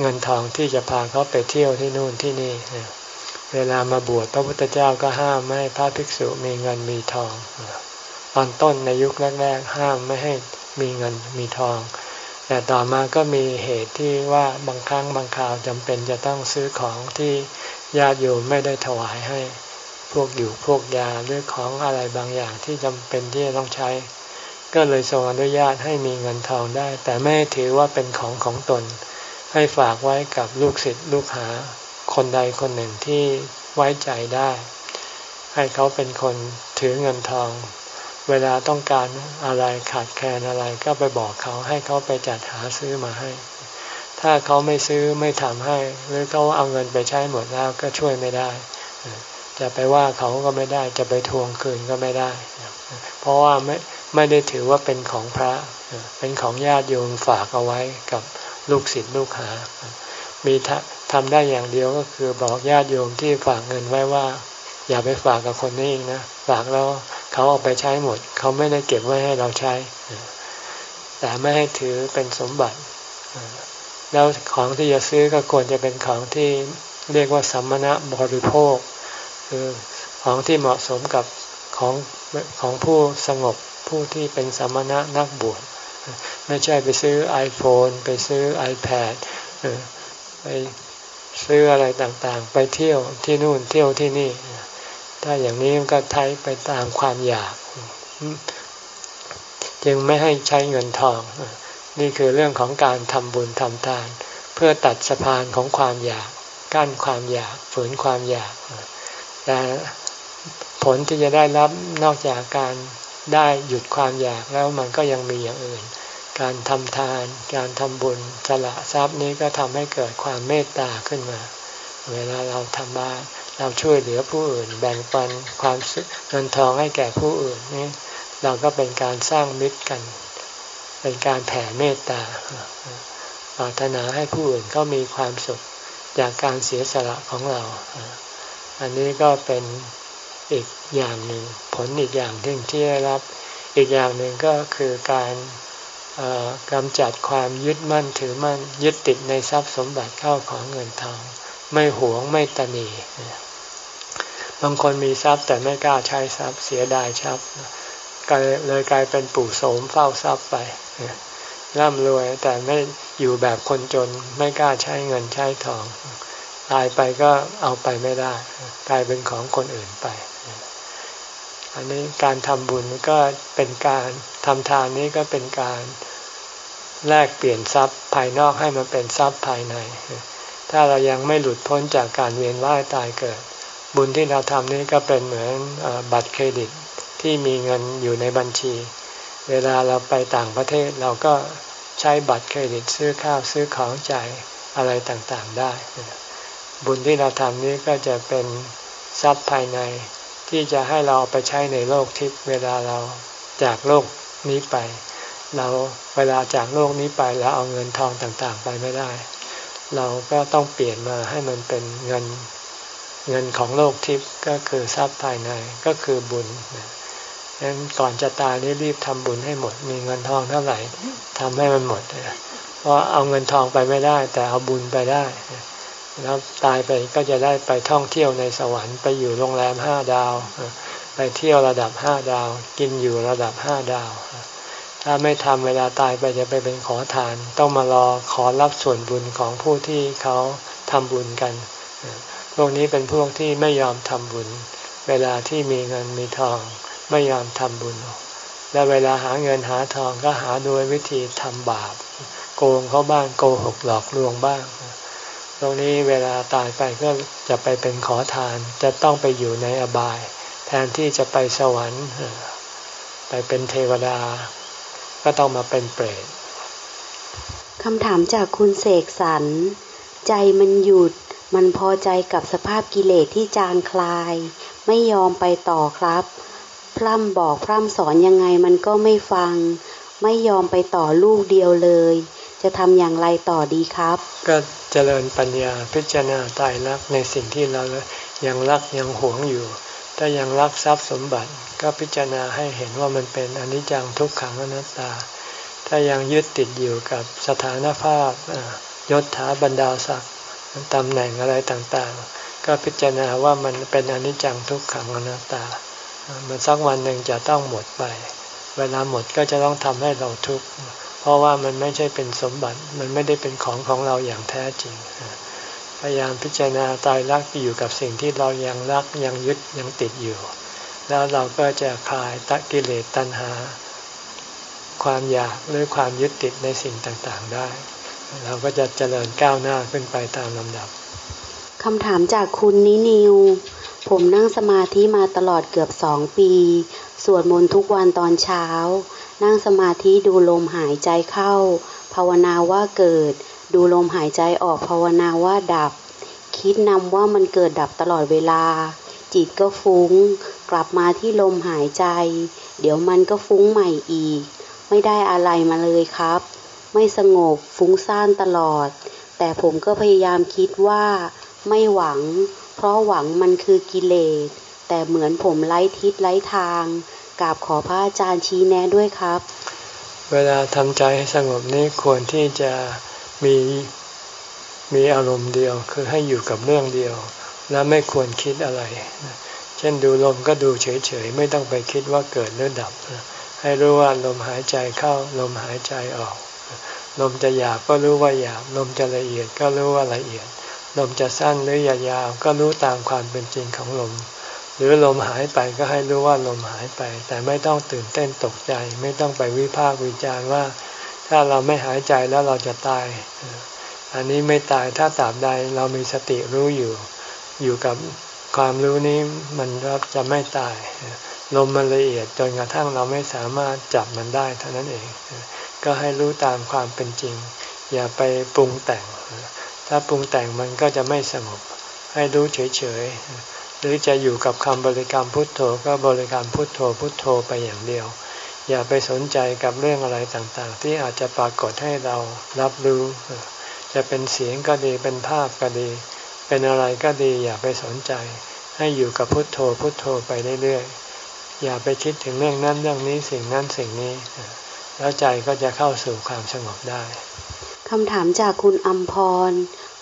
Speaker 1: เงินทองที่จะพาเขาไปเที่ยวที่นู่นที่นี่เวลามาบวชพระพุทธเจ้าก็ห้ามไม่ให้พระภิกษุมีเงินมีทอง ตอนต้นในยุคแรกๆห้ามไม่ให้มีเงินมีทอง แต่ต่อมาก็มีเหตุที่ว่าบางครั้งบางคราวจำเป็นจะต้องซื้อของที่ญาติโยมไม่ได้ถวายให้ พวกอยู่พวกยาหรือของอะไรบางอย่างที่จำเป็นที่จะต้องใช้ ก็เลยทรงอนุญาตให้มีเงินทองได้ แต่ไม่ถือว่าเป็นของของตน ให้ฝากไว้กับลูกศิษย์ลูกหาคนใดคนหนึ่งที่ไว้ใจได้ ให้เขาเป็นคนถือเงินทอง เวลาต้องการอะไรขาดแคลนอะไรก็ไปบอกเขาให้เขาไปจัดหาซื้อมาให้ ถ้าเขาไม่ซื้อไม่ทำให้ หรือเขาเอาเงินไปใช้หมดแล้วก็ช่วยไม่ได้ จะไปว่าเขาก็ไม่ได้ จะไปทวงคืนก็ไม่ได้ เพราะว่าไม่ไม่ได้ถือว่าเป็นของพระ เป็นของญาติโยมฝากเอาไว้กับลูกศิษย์ลูกหา มีทำได้อย่างเดียวก็คือบอกญาติโยมที่ฝากเงินไว้ว่า อย่าไปฝากกับคนนี้อีกนะ ฝากแล้วเขาเอาไปใช้หมด เขาไม่ได้เก็บไว้ให้เราใช้ แต่ไม่ให้ถือเป็นสมบัติ แล้วของที่จะซื้อก็ควรจะเป็นของที่เรียกว่าสัมมณะบริโภค คือของที่เหมาะสมกับของของผู้สงบผู้ที่เป็นสัมมณะนักบวชไม่ใช่ไปซื้อ iPhone ไปซื้อ iPad ไปซื้ออะไรต่างๆ ไปเที่ยวที่นู่นเที่ยวที่นี่ ถ้าอย่างนี้ก็ใช้ไปตามความอยาก จึงไม่ให้ใช้เงินทอง นี่คือเรื่องของการทำบุญทำทาน เพื่อตัดสะพานของความอยาก กั้นความอยากฝืนความอยาก แต่ผลที่จะได้รับนอกจากการได้หยุดความอยากแล้วมันก็ยังมีอย่างอื่น การทำทาน การทำบุญสละทรัพย์นี้ก็ทำให้เกิดความเมตตาขึ้นมา เวลาเราทำบาน เราช่วยเหลือผู้อื่น แบ่งปันความเงินทองให้แก่ผู้อื่นนี่เราก็เป็นการสร้างมิตรกัน เป็นการแผ่เมตตาปรารถนาให้ผู้อื่นก็มีความสุขจากการเสียสละของเรา อันนี้ก็เป็นอีกอย่างหนึ่งผลอีกอย่างที่ที่ได้รับอีกอย่างหนึ่งก็คือการกำจัดความยึดมั่นถือมั่นยึดติดในทรัพย์สมบัติเข้าของเงินทอง ไม่หวงไม่ตนี บางคนมีทรัพย์แต่ไม่กล้าใช้ทรัพย์เสียดายทรัพย์กเลยกลายเป็นปู่โสมเฝ้าทรัพย์ไปร่ำรวยแต่ไม่อยู่แบบคนจนไม่กล้าใช้เงินใช้ทอง ตายไปก็เอาไปไม่ได้ กลายเป็นของคนอื่นไป อันนี้การทำบุญก็เป็นการทำทานนี้ก็เป็นการแลกเปลี่ยนทรัพย์ภายนอกให้มันเป็นทรัพย์ภายใน ถ้าเรายังไม่หลุดพ้นจากการเวียนว่ายตายเกิด บุญที่เราทำนี้ก็เป็นเหมือนบัตรเครดิตที่มีเงินอยู่ในบัญชี เวลาเราไปต่างประเทศเราก็ใช้บัตรเครดิตซื้อข้าวซื้อของจ่ายอะไรต่างๆได้ บุญที่เราทำนี้ก็จะเป็นทรัพย์ภายในที่จะให้เราไปใช้ในโลกทิพย์เวลาเราจากโลกนี้ไป เราเวลาจากโลกนี้ไปแล้วเอาเงินทองต่างๆ ไปไม่ได้ เราก็ต้องเปลี่ยนมาให้มันเป็นเงิน เงินของโลกทิพย์ก็คือทรัพย์ภายในก็คือบุญดังนั้นก่อนจะตายนี่รีบทำบุญให้หมด มีเงินทองเท่าไหร่ทำให้มันหมดเพราะเอาเงินทองไปไม่ได้ แต่เอาบุญไปได้แล้วตายไปก็จะได้ไปท่องเที่ยวในสวรรค์ไปอยู่โรงแรมห้าดาว ไปเที่ยวระดับห้าดาว กินอยู่ระดับห้าดาว ถ้าไม่ทำเวลาตายไปจะไปเป็นขอทาน ต้องมารอขอรับส่วนบุญของผู้ที่เขาทำบุญกัน พวกนี้เป็นพวกที่ไม่ยอมทำบุญ เวลาที่มีเงินมีทองไม่ยอมทำบุญ และเวลาหาเงินหาทองก็หาโดยวิธีทำบาป โกงเขาบ้างโกหกหลอกลวงบ้าง ตรงนี้เวลาตายไปก็จะไปเป็นขอทาน จะต้องไปอยู่ในอบาย แทนที่จะไปสวรรค์ ไปเป็นเทวดา ก็ต้องมาเป็นเปรต
Speaker 2: คำถามจากคุณเสกสรรใจมันหยุด มันพอใจกับสภาพกิเลสที่จางคลาย ไม่ยอมไปต่อครับ พร่ำบอกพร่ำสอนยังไงมันก็ไม่ฟัง ไม่ยอมไปต่อลูกเดียวเลย จะทำอย่างไรต่อดีครับ
Speaker 1: ก็เจริญปัญญาพิจารณาตายรักในสิ่งที่เรายังรักยังหวงอยู่ ถ้ายังรักทรัพย์สมบัติ ก็พิจารณาให้เห็นว่ามันเป็นอนิจจังทุกขังอนัตตา ถ้ายังยึดติดอยู่กับสถานภาพยศถาบรรดาศักดิ์ ตำแหน่งอะไรต่างๆ ก็พิจารณาว่ามันเป็นอนิจจังทุกขังอนัตตา มันสักวันหนึ่งจะต้องหมดไป เวลาหมดก็จะต้องทำให้เราทุกข์เพราะว่ามันไม่ใช่เป็นสมบัติ มันไม่ได้เป็นของของเราอย่างแท้จริง พยายามพิจารณาตายรักอยู่กับสิ่งที่เรายังรักยังยึดยังติดอยู่ แล้วเราก็จะคลายตะกิเลสตัณหา ความอยากหรือความยึดติดในสิ่งต่างๆได้ เราก็จะเจริญก้าวหน้าขึ้นไปตามลำดับ
Speaker 2: คำถามจากคุณนินิว ผมนั่งสมาธิมาตลอดเกือบสองปี สวดมนต์ทุกวันตอนเช้า นั่งสมาธิดูลมหายใจเข้า ภาวนาว่าเกิด ดูลมหายใจออกภาวนาว่าดับ คิดนำว่ามันเกิดดับตลอดเวลา จิตก็ฟุง้ง กลับมาที่ลมหายใจ เดี๋ยวมันก็ฟุ้งใหม่อีก ไม่ได้อะไรมาเลยครับ ไม่สงบฟุ้งซ่านตลอด แต่ผมก็พยายามคิดว่าไม่หวัง เพราะหวังมันคือกิเลส แต่เหมือนผมไร้ทิศไร้ทางกราบขอพระอาจารย์ชี้แนะด้วยครับ
Speaker 1: เวลาทำใจให้สงบนี่ควรที่จะมีมีอารมณ์เดียวคือให้อยู่กับเรื่องเดียว และไม่ควรคิดอะไร เช่นดูลมก็ดูเฉยๆ ไม่ต้องไปคิดว่าเกิดหรือดับ ให้รู้ว่าลมหายใจเข้าลมหายใจออก ลมจะหยาบก็รู้ว่าหยาบลมจะละเอียดก็รู้ว่าละเอียด ลมจะสั้นหรือยาวก็รู้ตามความเป็นจริงของลม หรือลมหายไปก็ให้รู้ว่าลมหายไป แต่ไม่ต้องตื่นเต้นตกใจ ไม่ต้องไปวิพากษ์วิจารณ์ว่า ถ้าเราไม่หายใจแล้วเราจะตาย อันนี้ไม่ตายถ้าตราบใดเรามีสติรู้อยู่ อยู่กับความรู้นี้มันจะไม่ตายลมมันละเอียดจนกระทั่งเราไม่สามารถจับมันได้เท่านั้นเอง ก็ให้รู้ตามความเป็นจริง อย่าไปปรุงแต่ง ถ้าปรุงแต่งมันก็จะไม่สงบ ให้รู้เฉยๆ หรือจะอยู่กับคำบริกรรมพุทโธก็บริกรรมพุทโธพุทโธไปอย่างเดียว อย่าไปสนใจกับเรื่องอะไรต่างๆ ที่อาจจะปรากฏให้เรารับรู้ จะเป็นเสียงก็ดีเป็นภาพก็ดี เป็นอะไรก็ดีอย่าไปสนใจ ให้อยู่กับพุทโธพุทโธไปเรื่อยๆ อย่าไปคิดถึงเรื่องนั้นเรื่องนี้สิ่งนั้นสิ่งนี้ แล้วใจก็จะเข้าสู่ความสงบได้
Speaker 2: คำถามจากคุณอัมพร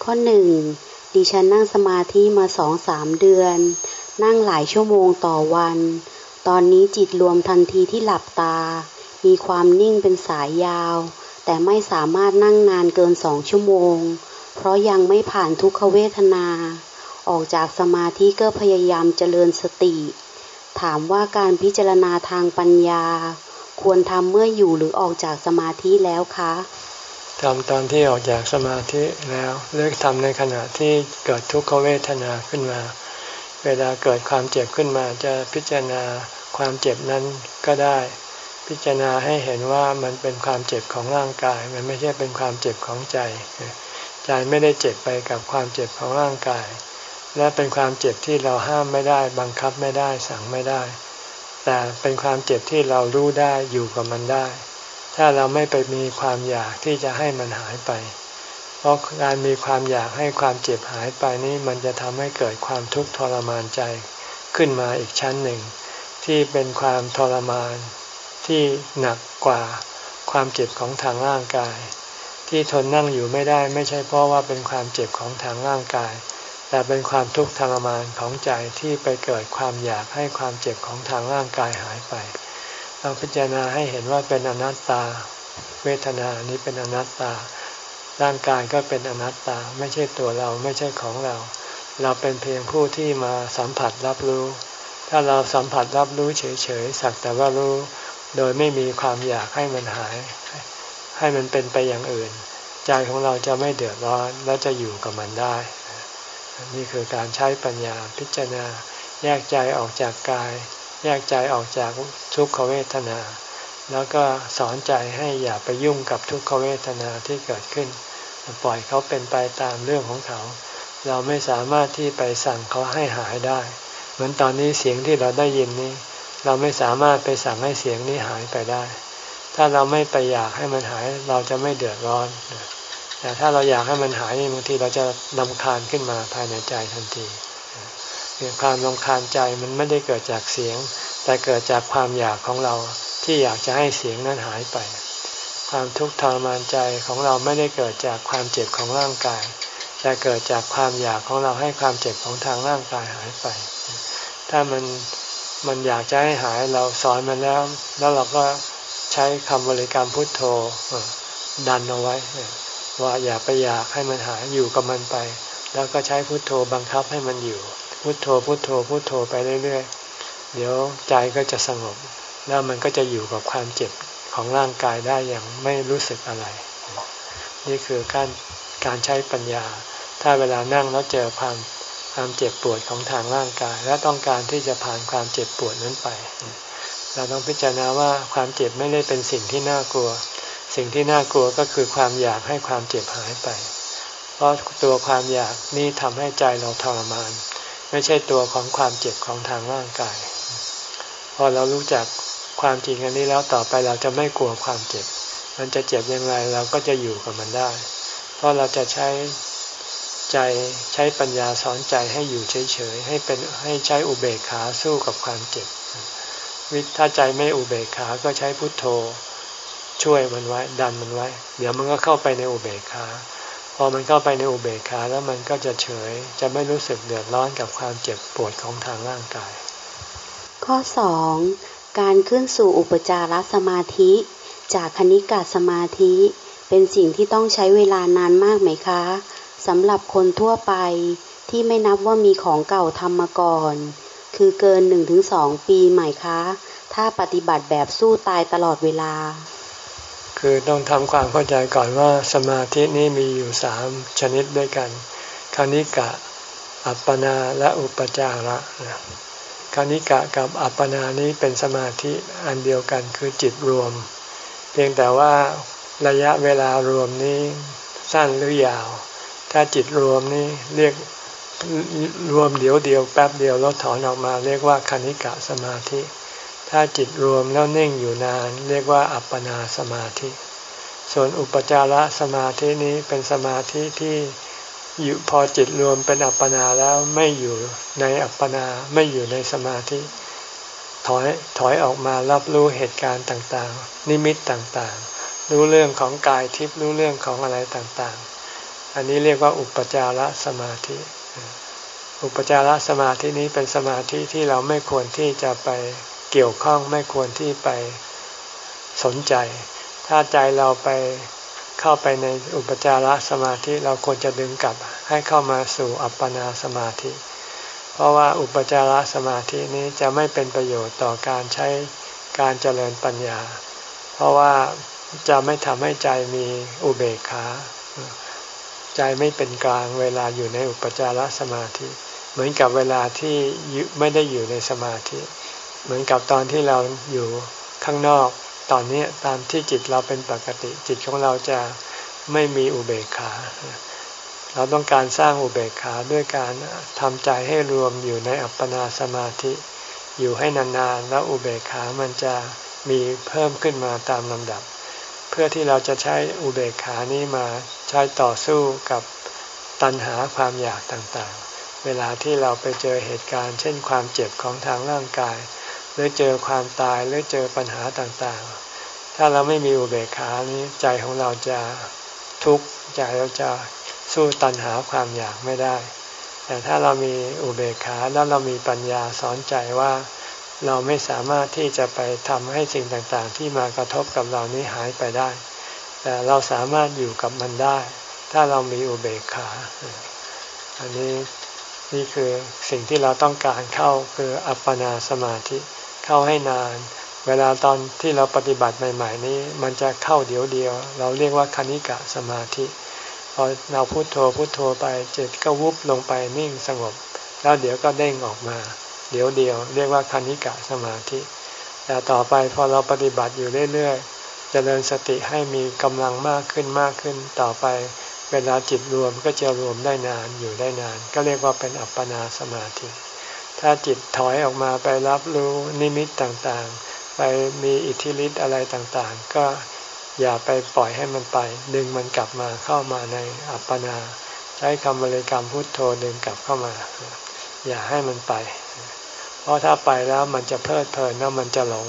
Speaker 2: ข้อหนึ่งดิฉันนั่งสมาธิมาสองสามเดือน นั่งหลายชั่วโมงต่อวัน ตอนนี้จิตรวมทันทีที่หลับตา มีความนิ่งเป็นสายยาว แต่ไม่สามารถนั่งนานเกินสองชั่วโมง เพราะยังไม่ผ่านทุกขเวทนา ออกจากสมาธิก็พยายามเจริญสติ ถามว่าการพิจารณาทางปัญญา ควรทำเมื่ออยู่หรือออกจากสมาธิแล้วคะ
Speaker 1: ทำตอนที่ออกจากสมาธิแล้วเลือกทำในขณะที่เกิดทุกขเวทนาขึ้นมา เวลาเกิดความเจ็บขึ้นมา จะพิจารณาความเจ็บนั้นก็ได้ พิจารณาให้เห็นว่ามันเป็นความเจ็บของร่างกาย มันไม่ใช่เป็นความเจ็บของใจ ใจไม่ได้เจ็บไปกับความเจ็บของร่างกาย และเป็นความเจ็บที่เราห้ามไม่ได้ บังคับไม่ได้สั่งไม่ได้ แต่เป็นความเจ็บที่เรารู้ได้อยู่กับมันได้ ถ้าเราไม่ไปมีความอยากที่จะให้มันหายไป เพราะการมีความอยากให้ความเจ็บหายไปนี่มันจะทำให้เกิดความทุกข์ทรมานใจขึ้นมาอีกชั้นหนึ่ง ที่เป็นความทรมานที่หนักกว่าความเจ็บของทางร่างกาย ที่ทนนั่งอยู่ไม่ได้ไม่ใช่เพราะว่าเป็นความเจ็บของทางร่างกาย แต่เป็นความทุกข์ทรมานของใจที่ไปเกิดความอยากให้ความเจ็บของทางร่างกายหายไปเราพิจารณาให้เห็นว่าเป็นอนัตตา เวทนานี้เป็นอนัตตา ร่างกายก็เป็นอนัตตา ไม่ใช่ตัวเราไม่ใช่ของเรา เราเป็นเพียงผู้ที่มาสัมผัสรับรู้ ถ้าเราสัมผัสรับรู้เฉยๆสักแต่ว่ารู้โดยไม่มีความอยากให้มันหาย ให้มันเป็นไปอย่างอื่น ใจของเราจะไม่เดือดร้อนและจะอยู่กับมันได้ นี่คือการใช้ปัญญาพิจารณา แยกใจออกจากกาย แยกใจออกจากทุกขเวทนา แล้วก็สอนใจให้อย่าไปยุ่งกับทุกขเวทนาที่เกิดขึ้น ปล่อยเขาเป็นไปตามเรื่องของเขา เราไม่สามารถที่ไปสั่งเขาให้หายได้ เหมือนตอนนี้เสียงที่เราได้ยินนี้ เราไม่สามารถไปสั่งให้เสียงนี้หายไปได้ ถ้าเราไม่ไปอยากให้มันหายเราจะไม่เดือดร้อน แต่ถ้าเราอยากให้มันหายบางทีเราจะลำคาญขึ้นมาภายในใจทันทีความลำคาญใจมันไม่ได้เกิดจากเสียง แต่เกิดจากความอยากของเราที่อยากจะให้เสียงนั้นหายไป ความทุกข์ทรมานใจของเราไม่ได้เกิดจากความเจ็บของร่างกาย แต่เกิดจากความอยากของเราให้ความเจ็บของทางร่างกายหายไป ถ้ามันมันอยากจะให้หายเราสอนมันแล้ว แล้วเราก็ใช้คำบริกรรมพุทโธดันเอาไว้ ว่าอย่าไปอยากให้มันหายอยู่กับมันไป แล้วก็ใช้พุทโธบังคับให้มันอยู่ พุทโธพุทโธพุทโธไปเรื่อยๆ เดี๋ยวใจก็จะสงบ แล้วมันก็จะอยู่กับความเจ็บของร่างกายได้อย่างไม่รู้สึกอะไร นี่คือการการใช้ปัญญา ถ้าเวลานั่งแล้วเจอความความเจ็บปวดของทางร่างกาย และต้องการที่จะผ่านความเจ็บปวดนั้นไป เราต้องพิจารณาว่าความเจ็บไม่ได้เป็นสิ่งที่น่ากลัว สิ่งที่น่ากลัวก็คือความอยากให้ความเจ็บหายไป เพราะตัวความอยากนี่ทำให้ใจเราทรมาน ไม่ใช่ตัวของความเจ็บของทางร่างกาย พอเรารู้จักความจริงอันนี้แล้วต่อไปเราจะไม่กลัวความเจ็บ มันจะเจ็บอย่างไรเราก็จะอยู่กับมันได้ เพราะเราจะใช้ใจใช้ปัญญาสอนใจให้อยู่เฉยๆให้เป็นให้ใช้อุเบกขาสู้กับความเจ็บวิถ้าใจไม่อุเบกขาก็ใช้พุทโธ ช่วยมันไว้ ดันมันไว้ เดี๋ยวมันก็เข้าไปในอุเบกขาพอมันเข้าไปในอุเบกขาแล้วมันก็จะเฉย จะไม่รู้สึกเดือดร้อนกับความเจ็บปวดของทางร่างกาย
Speaker 2: ข้อสองการขึ้นสู่อุปจารสมาธิ จากคณิกาสมาธิ เป็นสิ่งที่ต้องใช้เวลานานมากไหมคะสำหรับคนทั่วไปที่ไม่นับว่ามีของเก่าทำมาก่อน คือเกินหนึ่งถึงสองปีใหม่คะ ถ้าปฏิบัติแบบสู้ตายตลอดเวลา
Speaker 1: คือต้องทำความเข้าใจก่อนว่าสมาธินี้มีอยู่สามชนิดด้วยกัน คณิกะ อัปปนา และอุปจาระคณิกะกับอัปปนานี้เป็นสมาธิอันเดียวกันคือจิตรวม เพียงแต่ว่าระยะเวลารวมนี้สั้นหรือยาว ถ้าจิตรวมนี่เรียกรวมเดียวเดียวแป๊บเดียวแล้วถอนออกมาเรียกว่าคณิกะสมาธิ ถ้าจิตรวมแล้วนิ่งอยู่นาน เรียกว่าอัปปนาสมาธิ ส่วนอุปจารสมาธินี้เป็นสมาธิที่อยู่พอจิตรวมเป็นอัปปนาแล้วไม่อยู่ในอัปปนาไม่อยู่ในสมาธิ ถอยถอยออกมารับรู้เหตุการณ์ต่างๆ นิมิตต่างๆ รู้เรื่องของกายทิพย์รู้เรื่องของอะไรต่างๆ อันนี้เรียกว่าอุปจารสมาธิ อุปจารสมาธินี้เป็นสมาธิที่เราไม่ควรที่จะไป เกี่ยวข้องไม่ควรที่ไปสนใจ ถ้าใจเราไปเข้าไปในอุปจารสมาธิเราควรจะดึงกลับให้เข้ามาสู่อัปปนาสมาธิ เพราะว่าอุปจารสมาธินี้จะไม่เป็นประโยชน์ต่อการใช้การเจริญปัญญา เพราะว่าจะไม่ทำให้ใจมีอุเบกขาใจไม่เป็นกลางเวลาอยู่ในอุปจารสมาธิ เหมือนกับเวลาที่ไม่ได้อยู่ในสมาธิ เหมือนกับตอนที่เราอยู่ข้างนอก ตอนนี้ตามที่จิตเราเป็นปกติ จิตของเราจะไม่มีอุเบกขา เราต้องการสร้างอุเบกขาด้วยการทำใจให้รวมอยู่ในอัปปนาสมาธิ อยู่ให้นานๆ แล้วอุเบกขามันจะมีเพิ่มขึ้นมาตามลำดับ เพื่อที่เราจะใช้อุเบกขานี้มาใช้ต่อสู้กับตัณหาความอยากต่างๆ เวลาที่เราไปเจอเหตุการณ์ เช่นความเจ็บของทางร่างกาย หรือเจอความตายหรือเจอปัญหาต่างๆ ถ้าเราไม่มีอุเบกขานี้ใจของเราจะทุกข์ใจเราจะสู้ตัณหาความอยากไม่ได้ แต่ถ้าเรามีอุเบกขาแล้วเรามีปัญญาสอนใจว่าเราไม่สามารถที่จะไปทำให้สิ่งต่างๆ ที่มากระทบกับเรานี้หายไปได้ แต่เราสามารถอยู่กับมันได้ ถ้าเรามีอุเบกขา อันนี้นี่คือสิ่งที่เราต้องการเข้าคืออัปปนาสมาธิ เข้าให้นาน เวลาตอนที่เราปฏิบัติใหม่ ๆ นี้ มันจะเข้าเดียวเดียว เราเรียกว่าคณิกะสมาธิพอเราพุโทโธพุโทโธไปจิตก็วุบลงไปนิ่งสงบ แล้วเดี๋ยวก็เด้งออกมา เดี๋ยวเดียว เรียกว่าคณิกะสมาธิ แต่ต่อไปพอเราปฏิบัติอยู่เรื่อยๆจเจริญสติให้มีกำลังมากขึ้นมากขึ้น ต่อไปเวลาจิตรวมก็จะรวมได้นานอยู่ได้นาน ก็เรียกว่าเป็นอัปปนาสมาธิ ถ้าจิตถอยออกมาไปรับรู้นิมิตต่างๆ ไปมีอิทธิฤทธิ์อะไรต่างๆ ก็อย่าไปปล่อยให้มันไป ดึงมันกลับมาเข้ามาในอัปปนา ใช้คำบริกรรมพุทโธดึงกลับเข้ามา อย่าให้มันไป เพราะถ้าไปแล้วมันจะเพลิดเพลินแล้วมันจะหลง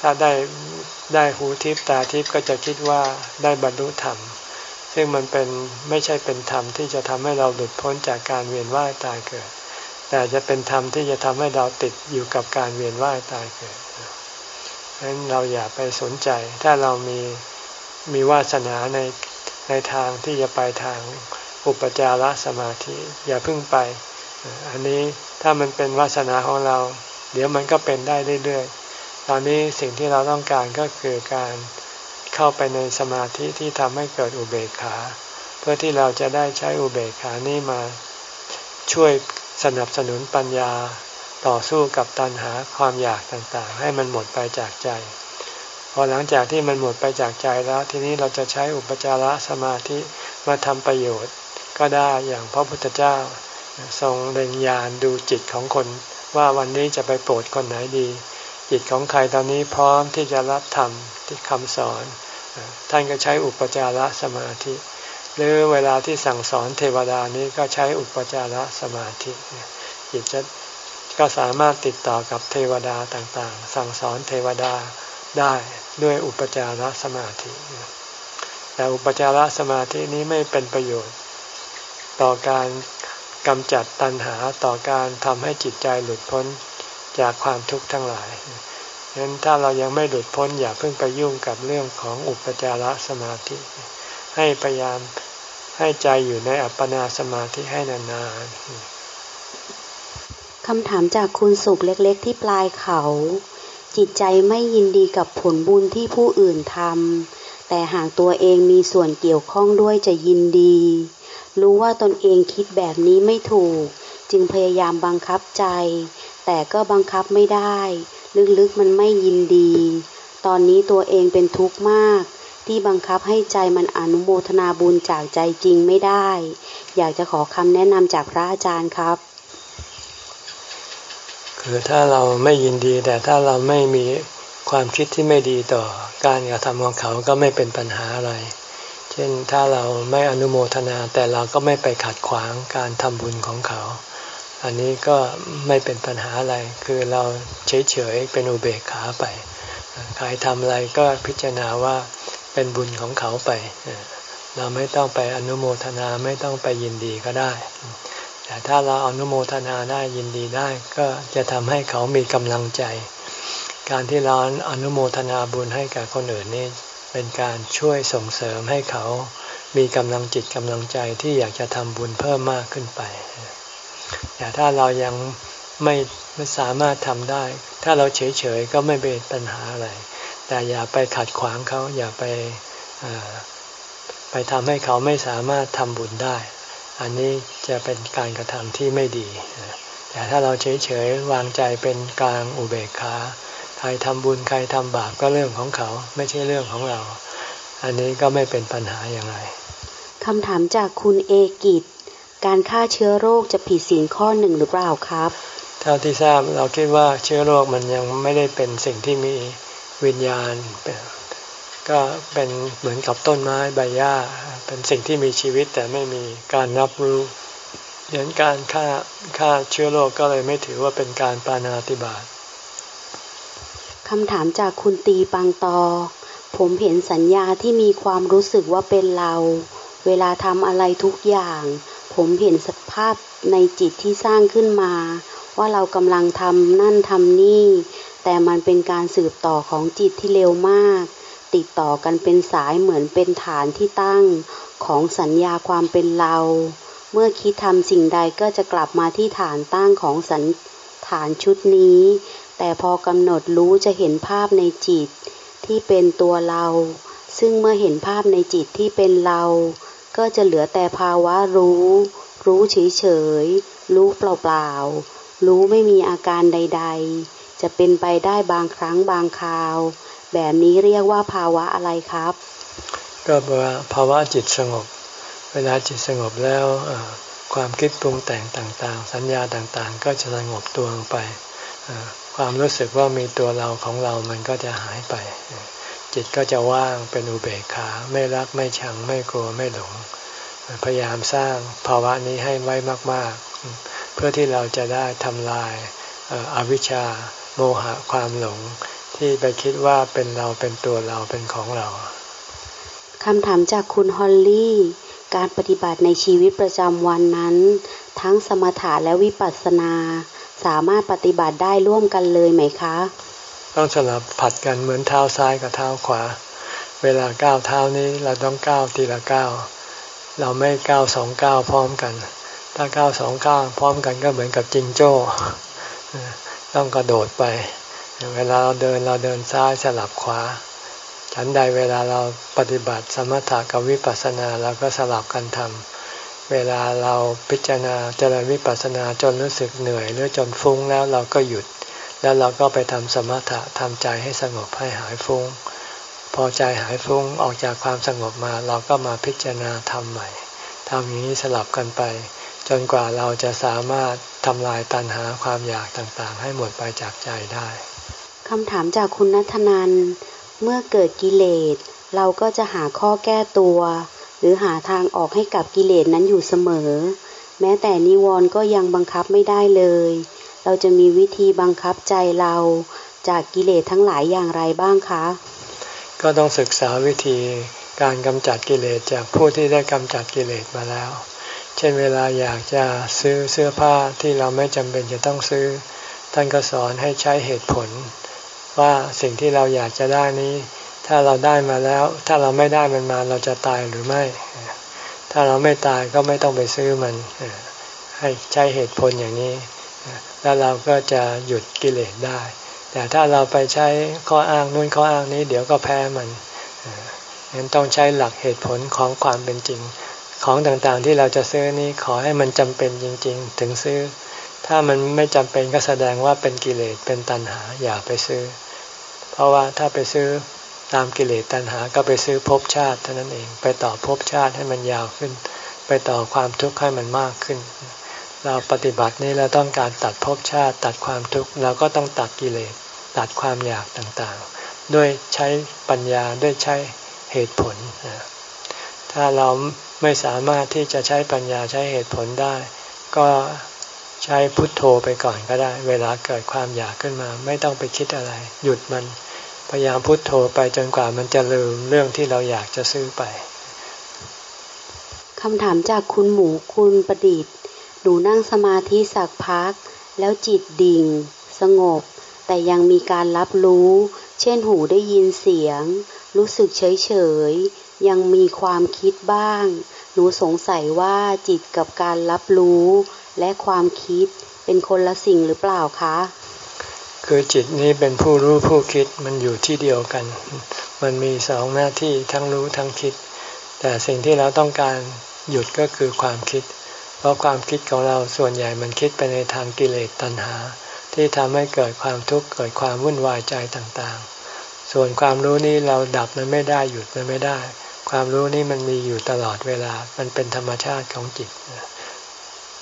Speaker 1: ถ้าได้ได้หูทิพตาทิพก็จะคิดว่าได้บรรลุธรรมซึ่งมันเป็นไม่ใช่เป็นธรรมที่จะทำให้เราหลุดพ้นจากการเวียนว่ายตายเกิด แต่จะเป็นธรรมที่จะทำให้เราติดอยู่กับการเวียนว่ายตายเกิดฉะนั้นเราอย่าไปสนใจ ถ้าเรามีมีวาสนาในในทางที่จะไปทางอุปจารสมาธิ อย่าพึ่งไป อันนี้ถ้ามันเป็นวาสนาของเรา เดี๋ยวมันก็เป็นได้เรื่อยๆ ตอนนี้สิ่งที่เราต้องการก็คือการเข้าไปในสมาธิที่ทำให้เกิดอุเบกขา เพื่อที่เราจะได้ใช้อุเบกขานี้มาช่วย สนับสนุนปัญญาต่อสู้กับตัณหาความอยากต่างๆ ให้มันหมดไปจากใจ พอหลังจากที่มันหมดไปจากใจแล้ว ทีนี้เราจะใช้อุปจารสมาธิมาทำประโยชน์ ก็ได้อย่างพระพุทธเจ้า ทรงเล็งยานดูจิตของคน ว่าวันนี้จะไปโปรดคนไหนดี จิตของใครตอนนี้พร้อมที่จะรับธรรมที่คำสอน ท่านก็ใช้อุปจารสมาธิ หรือเวลาที่สั่งสอนเทวดานี้ก็ใช้อุปจารสมาธิจิตจะก็สามารถติดต่อกับเทวดาต่างๆ สั่งสอนเทวดาได้ด้วยอุปจารสมาธิ แต่อุปจารสมาธินี้ไม่เป็นประโยชน์ ต่อการกำจัดตัณหาต่อการทำให้จิตใจหลุดพ้นจากความทุกข์ทั้งหลายฉะนั้นถ้าเรายังไม่หลุดพ้นอย่าเพิ่งไปยุ่งกับเรื่องของอุปจารสมาธิ ให้พยายาม ให้ใจอยู่ในอัปปนาสมาธิให้นานๆ
Speaker 2: คำถามจากคุณสุขเล็กๆ ที่ปลายเขา จิตใจไม่ยินดีกับผลบุญที่ผู้อื่นทำแต่หากตัวเองมีส่วนเกี่ยวข้องด้วยจะยินดี รู้ว่าตนเองคิดแบบนี้ไม่ถูก จึงพยายามบังคับใจ แต่ก็บังคับไม่ได้ ลึกๆมันไม่ยินดี ตอนนี้ตัวเองเป็นทุกข์มาก ที่บังคับให้ใจมันอนุโมทนาบุญจากใจจริงไม่ได้ อยากจะขอคำแนะนำจากพระอาจารย์ครับ
Speaker 1: คือถ้าเราไม่ยินดีแต่ถ้าเราไม่มีความคิดที่ไม่ดีต่อการกระทำของเขาก็ไม่เป็นปัญหาอะไร เช่นถ้าเราไม่อนุโมทนาแต่เราก็ไม่ไปขัดขวางการทำบุญของเขา อันนี้ก็ไม่เป็นปัญหาอะไร คือเราเฉยๆเป็นอุเบกขาไป ใครทำอะไรก็พิจารณาว่า เป็นบุญของเขาไป เราไม่ต้องไปอนุโมทนาไม่ต้องไปยินดีก็ได้ แต่ถ้าเราอนุโมทนาได้ยินดีได้ก็จะทำให้เขามีกำลังใจ การที่เราอนุโมทนาบุญให้กับคนอื่นนี่เป็นการช่วยส่งเสริมให้เขามีกำลังจิตกำลังใจที่อยากจะทำบุญเพิ่มมากขึ้นไป แต่ถ้าเรายังไม่ไม่สามารถทำได้ ถ้าเราเฉยๆก็ไม่เป็นปัญหาอะไร แต่อย่าไปขัดขวางเขาอย่าไปไปทำให้เขาไม่สามารถทำบุญได้ อันนี้จะเป็นการกระทำที่ไม่ดี แต่ถ้าเราเฉยๆวางใจเป็นกลางอุเบกขาใครทำบุญใครทำบาปก็เรื่องของเขาไม่ใช่เรื่องของเรา อันนี้ก็ไม่เป็นปัญหาอย่างไร
Speaker 2: คำถามจากคุณเอกิจการฆ่าเชื้อโรคจะผิดศีลข้อหนึ่งหรือเปล่าครับ
Speaker 1: เท่าที่ทราบเราคิดว่าเชื้อโรคมันยังไม่ได้เป็นสิ่งที่มี วิญญาณ ก็เป็นเหมือนกับต้นไม้ใบหญ้า เป็นสิ่งที่มีชีวิตแต่ไม่มีการรับรู้เห็นการฆ่าฆ่าเชื้อโรคก็เลยไม่ถือว่าเป็นการปานาติบาต
Speaker 2: คำถามจากคุณตีปังตอ ผมเห็นสัญญาที่มีความรู้สึกว่าเป็นเรา เวลาทำอะไรทุกอย่าง ผมเห็นสภาพในจิตที่สร้างขึ้นมา ว่าเรากำลังทำนั่นทำนี่ แต่มันเป็นการสืบต่อของจิตที่เร็วมาก ติดต่อกันเป็นสายเหมือนเป็นฐานที่ตั้งของสัญญาความเป็นเรา เมื่อคิดทำสิ่งใดก็จะกลับมาที่ฐานตั้งของสันฐานชุดนี้ แต่พอกำหนดรู้จะเห็นภาพในจิตที่เป็นตัวเรา ซึ่งเมื่อเห็นภาพในจิตที่เป็นเรา ก็จะเหลือแต่ภาวะรู้ รู้เฉยๆ รู้เปล่าๆ รู้ไม่มีอาการใด ๆ จะเป็นไปได้บางครั้งบางคราว แบบนี้เรียกว่าภาวะอะไรครับ
Speaker 1: ก็แปลว่าภาวะจิตสงบ เวลาจิตสงบแล้วความคิดปรุงแต่งต่างๆ สัญญาต่างๆ ก็จะสงบตัวลงไป ความรู้สึกว่ามีตัวเราของเรามันก็จะหายไป จิตก็จะว่างเป็นอุเบกขา ไม่รักไม่ชังไม่กลัวไม่หลง พยายามสร้างภาวะนี้ให้ไว้มากๆ เพื่อที่เราจะได้ทำลายอาวิชชา โมหะความหลงที่ไปคิดว่าเป็นเราเป็นตัวเราเป็นของเรา
Speaker 2: คำถามจากคุณฮอลลี่ การปฏิบัติในชีวิตประจำวันนั้น ทั้งสมถะและวิปัสสนา สามารถปฏิบัติได้ร่วมกันเลยไหมคะ
Speaker 1: ต้องสลับผัดกันเหมือนเท้าซ้ายกับเท้าขวา เวลาก้าวเท้านี้เราต้องก้าวทีละก้าวเราไม่ก้าวสองก้าวพร้อมกัน ถ้าก้าวสองก้าวพร้อมกันก็เหมือนกับจิงโจ้ ต้องกระโดดไป เวลาเราเดินเราเดินซ้ายสลับขวา ฉันใดเวลาเราปฏิบัติสมถะกับวิปัสสนาเราก็สลับกันทำเวลาเราพิจารณาเจริญวิปัสสนาจนรู้สึกเหนื่อย หรือจนฟุ้งแล้วเราก็หยุด แล้วเราก็ไปทำสมถะทำใจให้สงบให้หายฟุ้ง พอใจหายฟุ้งออกจากความสงบมา เราก็มาพิจารณาทำใหม่ทำอย่างนี้สลับกันไป จนกว่าเราจะสามารถทำลายตัณหาความอยากต่างๆ ให้หมดไปจากใจได้
Speaker 2: คำถามจากคุณนัทนันเมื่อเกิดกิเลส เราก็จะหาข้อแก้ตัวรือหาทางออกให้กับกิเลสนั้นอยู่เสมอ แม้แต่นิวรณ์ก็ยังบังคับไม่ได้เลย เราจะมีวิธีบังคับใจเราจากกิเลสทั้งหลายอย่างไรบ้างคะ
Speaker 1: ก็ต้องศึกษาวิธีการกำจัดกิเลสจากผู้ที่ได้กำจัดกิเลสมาแล้ว เช่นเวลาอยากจะซื้อเสื้อผ้าที่เราไม่จำเป็นจะต้องซื้อ ท่านก็สอนให้ใช้เหตุผล ว่าสิ่งที่เราอยากจะได้นี้ ถ้าเราได้มาแล้ว ถ้าเราไม่ได้มันมาเราจะตายหรือไม่ ถ้าเราไม่ตายก็ไม่ต้องไปซื้อมัน ให้ใช้เหตุผลอย่างนี้ แล้วเราก็จะหยุดกิเลสได้ แต่ถ้าเราไปใช้ข้ออ้างนู่นข้ออ้างนี้ เดี๋ยวก็แพ้มันงั้นต้องใช้หลักเหตุผลของความเป็นจริง ของต่างๆที่เราจะซื้อนี้ขอให้มันจำเป็นจริง ๆ ถึงซื้อ ถ้ามันไม่จำเป็นก็แสดงว่าเป็นกิเลสเป็นตัณหาอย่าไปซื้อ เพราะว่าถ้าไปซื้อตามกิเลสตัณหาก็ไปซื้อภพชาติเท่านั้นเองไปต่อภพชาติให้มันยาวขึ้น ไปต่อความทุกข์ให้มันมากขึ้น เราปฏิบัตินี้เราต้องการตัดภพชาติ ตัดความทุกข์เราก็ต้องตัดกิเลสตัดความอยากต่างๆ ด้วยใช้ปัญญาด้วยใช้เหตุผล ถ้าเรา ไม่สามารถที่จะใช้ปัญญาใช้เหตุผลได้ ก็ใช้พุทโธไปก่อนก็ได้ เวลาเกิดความอยากขึ้นมา ไม่ต้องไปคิดอะไร หยุดมันพยายามพุทโธไปจนกว่ามันจะลืมเรื่องที่เราอยากจะซื้อไป
Speaker 2: คำถามจากคุณหมูคุณประดิษฐ์หนูนั่งสมาธิสักพัก แล้วจิตดิ่ง สงบ แต่ยังมีการรับรู้ เช่นหูได้ยินเสียง รู้สึกเฉยเฉยยังมีความคิดบ้าง หนูสงสัยว่าจิตกับการรับรู้และความคิดเป็นคนละสิ่งหรือเปล่าคะ
Speaker 1: คือจิตนี้เป็นผู้รู้ผู้คิดมันอยู่ที่เดียวกัน มันมีสองหน้าที่ทั้งรู้ทั้งคิด แต่สิ่งที่เราต้องการหยุดก็คือความคิด เพราะความคิดของเราส่วนใหญ่มันคิดไปในทางกิเลสตัณหา ที่ทำให้เกิดความทุกข์เกิดความวุ่นวายใจต่างๆ ส่วนความรู้นี้เราดับมันไม่ได้หยุดมันไม่ได้ ความรู้นี้มันมีอยู่ตลอดเวลา มันเป็นธรรมชาติของจิต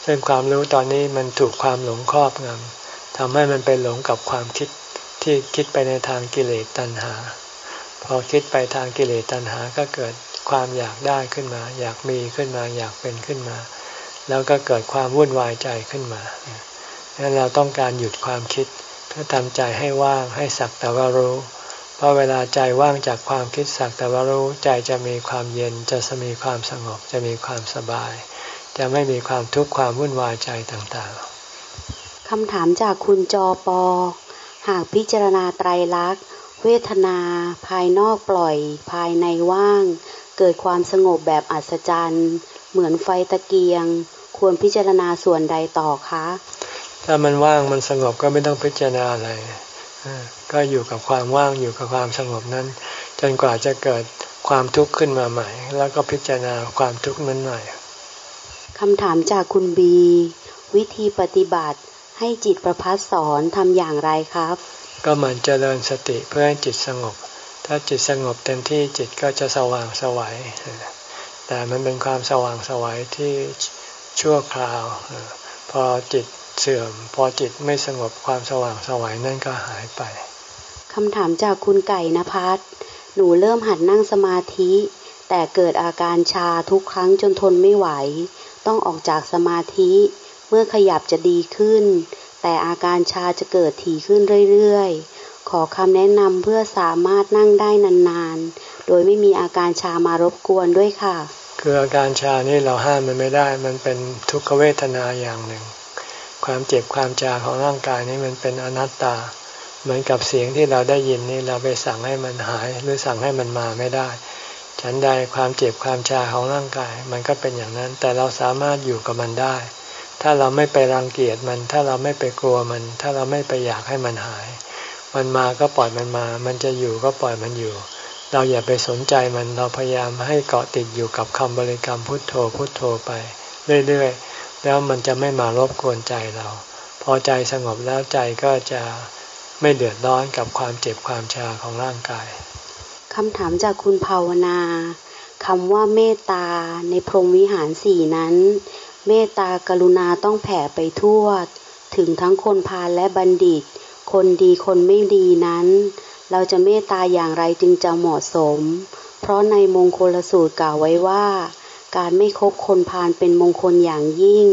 Speaker 1: ซึ่งความรู้ตอนนี้มันถูกความหลงครอบงำทำให้มันไปหลงกับความคิดที่คิดไปในทางกิเลสตัณหา พอคิดไปทางกิเลสตัณหาก็เกิดความอยากได้ขึ้นมา อยากมีขึ้นมา อยากเป็นขึ้นมา แล้วก็เกิดความวุ่นวายใจขึ้นมาดังนั้นเราต้องการหยุดความคิดเพื่อทำใจให้ว่างให้สักแต่ว่ารู้ ราะเวลาใจว่างจากความคิดสักแต่ว่ารู้ใจจะมีความเย็นจะมีความสงบจะมีความสบาย จะไม่มีความทุกข์ความวุ่นวายใจต่าง
Speaker 2: ๆคำถามจากคุณจอปอ หากพิจารณาไตรลักษณ์ เวทนา ภายนอกปล่อย ภายในว่าง เกิดความสงบแบบอัศจรรย์ เหมือนไฟตะเกียง ควรพิจารณาส่วนใดต่อคะ
Speaker 1: ถ้ามันว่างมันสงบก็ไม่ต้องพิจารณาอะไร ก็อยู่กับความว่างอยู่กับความสงบนั้น จนกว่าจะเกิดความทุกข์ขึ้นมาใหม่ แล้วก็พิจารณาความทุกข์นั้นใหม่
Speaker 2: คำถามจากคุณบี วิธีปฏิบัติให้จิตประพัดสอนทำอย่างไรครับ
Speaker 1: ก็มันเจริญสติเพื่อให้จิตสงบ ถ้าจิตสงบเต็มที่จิตก็จะสว่างสวัยแต่มันเป็นความสว่างสวัยที่ชั่วคราว พอจิตเสื่อม พอจิตไม่สงบความสว่างสวัยนั่นก็หายไป
Speaker 2: คำถามจากคุณไก่นภัสหนูเริ่มหัดนั่งสมาธิ แต่เกิดอาการชาทุกครั้งจนทนไม่ไหว ต้องออกจากสมาธิ เมื่อขยับจะดีขึ้น แต่อาการชาจะเกิดถี่ขึ้นเรื่อยๆ ขอคำแนะนำเพื่อสามารถนั่งได้นานๆ โดยไม่มีอาการชามารบกวนด้วยค่ะ
Speaker 1: คืออาการชานี่เราห้ามมันไม่ได้ มันเป็นทุกขเวทนาอย่างหนึ่ง ความเจ็บความชาของร่างกายนี่มันเป็นอนัตตา เหมือนกับเสียงที่เราได้ยินนี่เราไปสั่งให้มันหายหรือสั่งให้มันมาไม่ได้ ฉันใดความเจ็บความชาของร่างกาย มันก็เป็นอย่างนั้น แต่เราสามารถอยู่กับมันได้ ถ้าเราไม่ไปรังเกียจมัน ถ้าเราไม่ไปกลัวมัน ถ้าเราไม่ไปอยากให้มันหาย มันมาก็ปล่อยมันมา มันจะอยู่ก็ปล่อยมันอยู่ เราอย่าไปสนใจมัน เราพยายามให้เกาะติดอยู่กับคำบริกรรมพุทโธพุทโธไปเรื่อยๆ แล้วมันจะไม่มารบกวนใจเรา พอใจสงบแล้วใจก็จะ ไม่เดือดร้อนกับความเจ็บความชาของร่างกาย
Speaker 2: คำถามจากคุณภาวนาคำว่าเมตตาในพรหมวิหารสี่นั้น เมตตากรุณาต้องแผ่ไปทั่ว ถึงทั้งคนพาลและบัณฑิต คนดีคนไม่ดีนั้น เราจะเมตตาอย่างไรจึงจะเหมาะสม เพราะในมงคลสูตรกล่าวไว้ว่า การไม่คบคนพาลเป็นมงคลอย่างยิ่ง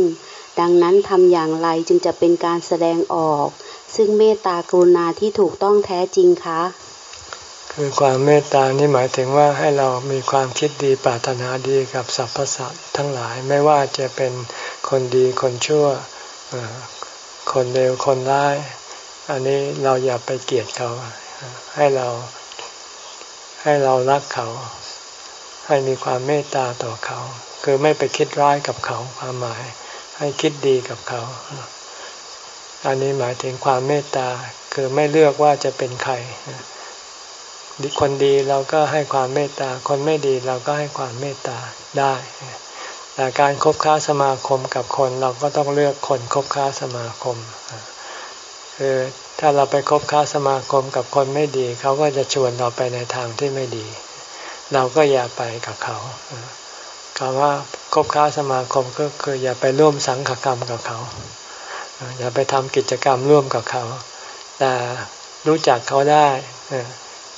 Speaker 2: ดังนั้นทำอย่างไรจึงจะเป็นการแสดงออก ซึ่งเมตตากรุณาที่ถูกต้องแท้จริงคะ
Speaker 1: คือความเมตตานี่หมายถึงว่าให้เรามีความคิดดีปรารถนาดีกับสรรพสัตว์ทั้งหลายไม่ว่าจะเป็นคนดีคนชั่วคนเลวคนร้าย อันนี้เราอย่าไปเกลียดเขา ให้เราให้เรารักเขา ให้มีความเมตตาต่อเขา คือไม่ไปคิดร้ายกับเขาความหมาย ให้คิดดีกับเขา อันนี้หมายถึงความเมตตาคือไม่เลือกว่าจะเป็นใครคนดีเราก็ให้ความเมตตา คนไม่ดีเราก็ให้ความเมตตาได้ แต่การคบค้าสมาคมกับคนเราก็ต้องเลือกคนคบค้าสมาคมคือถ้าเราไปคบค้าสมาคมกับคนไม่ดี เขาก็จะชวนเราไปในทางที่ไม่ดี เราก็อย่าไปกับเขาคำว่าคบค้าสมาคมก็คืออย่าไปร่วมสังฆกรรมกับเขา อย่าไปทำกิจกรรมร่วมกับเขา แต่รู้จักเขาได้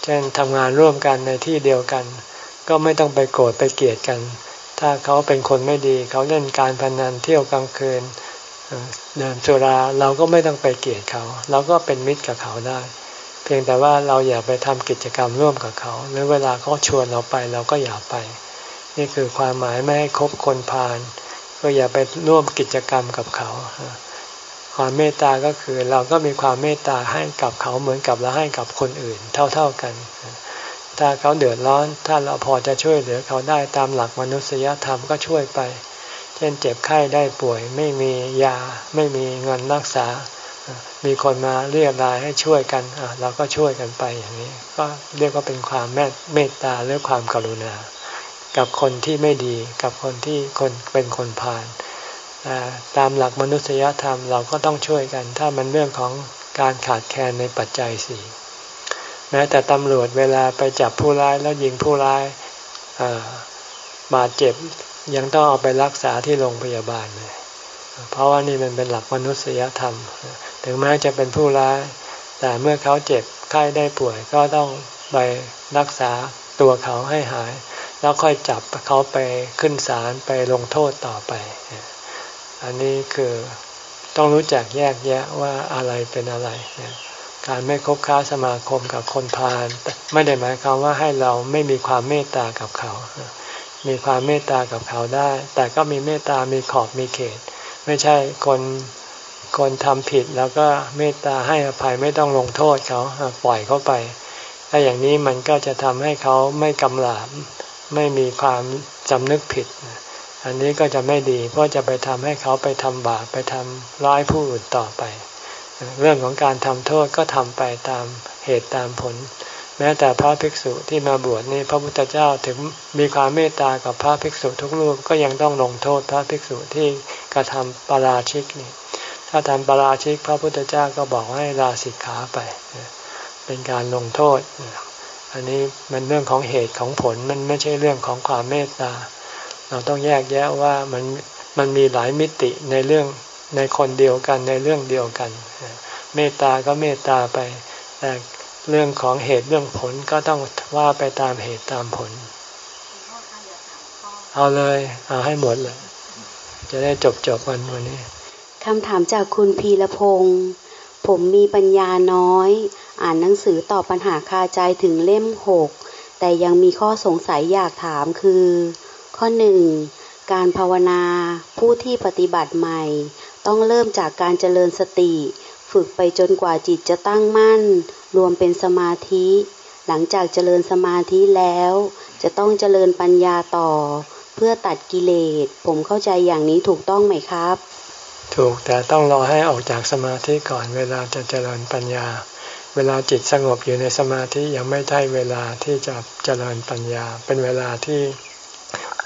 Speaker 1: เช่นทำงานร่วมกันในที่เดียวกัน ก็ไม่ต้องไปโกรธไปเกลียดกัน ถ้าเขาเป็นคนไม่ดี เขาเล่นการพนันเที่ยวกลางคืนเดินสุราเราก็ไม่ต้องไปเกลียดเขา เราก็เป็นมิตรกับเขาได้ เพียงแต่ว่าเราอย่าไปทำกิจกรรมร่วมกับเขา หรือเวลาเขาชวนเราไปเราก็อย่าไป นี่คือความหมายไม่ให้คบคนพาลก็อย่าไปร่วมกิจกรรมกับเขา ความเมตตาก็คือเราก็มีความเมตตาให้กับเขาเหมือนกับเราให้กับคนอื่นเท่าๆกัน ถ้าเขาเดือดร้อนถ้าเราพอจะช่วยเหลือเขาได้ตามหลักมนุษยธรรมก็ช่วยไป เช่นเจ็บไข้ได้ป่วยไม่มียาไม่มีเงินรักษา มีคนมาเรียกรายให้ช่วยกันเราก็ช่วยกันไปอย่างนี้ ก็เรียกว่าเป็นความเมตตาหรือความกรุณา กับคนที่ไม่ดีกับคนที่คนเป็นคนพาล ตามหลักมนุษยธรรมเราก็ต้องช่วยกัน ถ้ามันเรื่องของการขาดแคลนในปัจจัยสี่แม้แต่ตำรวจเวลาไปจับผู้ร้ายแล้วยิงผู้ร้ายบาดเจ็บยังต้องเอาไปรักษาที่โรงพยาบาลเลยเพราะว่านี่มันเป็นหลักมนุษยธรรม ถึงแม้จะเป็นผู้ร้าย แต่เมื่อเขาเจ็บไข้ได้ป่วยก็ต้องไปรักษาตัวเขาให้หาย แล้วค่อยจับเขาไปขึ้นศาลไปลงโทษต่อไป อันนี้คือต้องรู้จักแยกแยะว่าอะไรเป็นอะไร การไม่คบค้าสมาคมกับคนพาลไม่ได้หมายความว่าให้เราไม่มีความเมตตากับเขา มีความเมตตากับเขาได้ แต่ก็มีเมตตามีขอบมีเขต ไม่ใช่คนคนทำผิดแล้วก็เมตตาให้อภัยไม่ต้องลงโทษเขาปล่อยเขาไปถ้าอย่างนี้มันก็จะทำให้เขาไม่กำลาบไม่มีความจำนึกผิด อันนี้ก็จะไม่ดีเพราะจะไปทำให้เขาไปทำบาปไปทำร้ายผู้อื่นต่อไป เรื่องของการทำโทษก็ทำไปตามเหตุตามผล แม้แต่พระภิกษุที่มาบวชนี่พระพุทธเจ้าถึงมีความเมตตากับพระภิกษุทุกรูปก็ยังต้องลงโทษพระภิกษุที่กระทำปาราชิกนี่ถ้าทำปาราชิกพระพุทธเจ้าก็บอกให้ลาสิกขาไป เป็นการลงโทษ อันนี้มันเรื่องของเหตุของผลมันไม่ใช่เรื่องของความเมตตา เราต้องแยกแยะว่ามันมันมีหลายมิติในเรื่องในคนเดียวกันในเรื่องเดียวกัน เมตตาก็เมตตาไป แต่เรื่องของเหตุเรื่องผลก็ต้องว่าไปตามเหตุตามผล เอาเลย เอาให้หมดเลย จะได้จบจบวันวันนี้
Speaker 2: คำถามจากคุณพีรพงศ์ผมมีปัญญาน้อย อ่านหนังสือตอบปัญหาคาใจถึงเล่มหกแต่ยังมีข้อสงสัยอยากถามคือ ข้อหนึ่งการภาวนาผู้ที่ปฏิบัติใหม่ ต้องเริ่มจากการเจริญสติ ฝึกไปจนกว่าจิตจะตั้งมั่น รวมเป็นสมาธิ หลังจากเจริญสมาธิแล้ว จะต้องเจริญปัญญาต่อ เพื่อตัดกิเลส ผมเข้าใจอย่างนี้ถูกต้องไหมครับ
Speaker 1: ถูกแต่ต้องรอให้ออกจากสมาธิก่อนเวลาจะเจริญปัญญา เวลาจิตสงบอยู่ในสมาธิยังไม่ได้เวลาที่จะเจริญปัญญา เป็นเวลาที่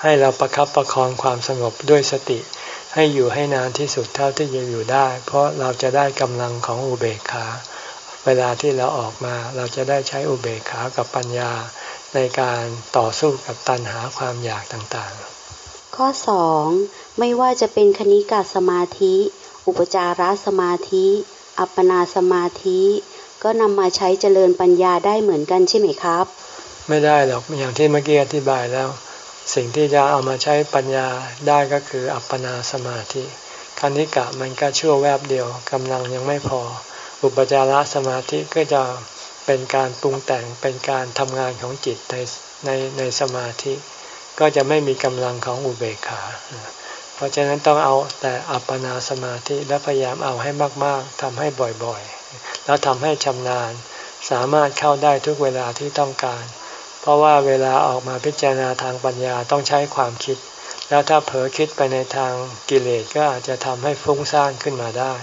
Speaker 1: ให้เราประครับประคองความสงบด้วยสติ ให้อยู่ให้นานที่สุดเท่าที่จะอยู่ได้ เพราะเราจะได้กำลังของอุเบกขา เวลาที่เราออกมาเราจะได้ใช้อุเบกขากับปัญญาในการต่อสู้กับตัณหาความอยากต่าง
Speaker 2: ๆ ข้อสองไม่ว่าจะเป็นคณิกาสมาธิ อุปจารสมาธิ อัปปนาสมาธิ ก็นำมาใช้เจริญปัญญาได้เหมือนกันใช่ไหมครับ
Speaker 1: ไม่ได้หรอกอย่างที่เมื่อกี้อธิบายแล้ว สิ่งที่จะเอามาใช้ปัญญาได้ก็คืออัปปนาสมาธิคณิกะมันก็ชั่วแวบเดียวกำลังยังไม่พอ อุปจารสมาธิก็จะเป็นการปรุงแต่งเป็นการทำงานของจิตในในในสมาธิ ก็จะไม่มีกำลังของอุเบกขา เพราะฉะนั้นต้องเอาแต่อัปปนาสมาธิและพยายามเอาให้มาก ๆทำให้บ่อยๆ แล้วทำให้ชำนาญ สามารถเข้าได้ทุกเวลาที่ต้องการ เพราะว่าเวลาออกมาพิจารณาทางปัญญาต้องใช้ความคิด แล้วถ้าเผลอคิดไปในทางกิเลสก็อาจจะทำให้ฟุ้งซ่านขึ้นมาได้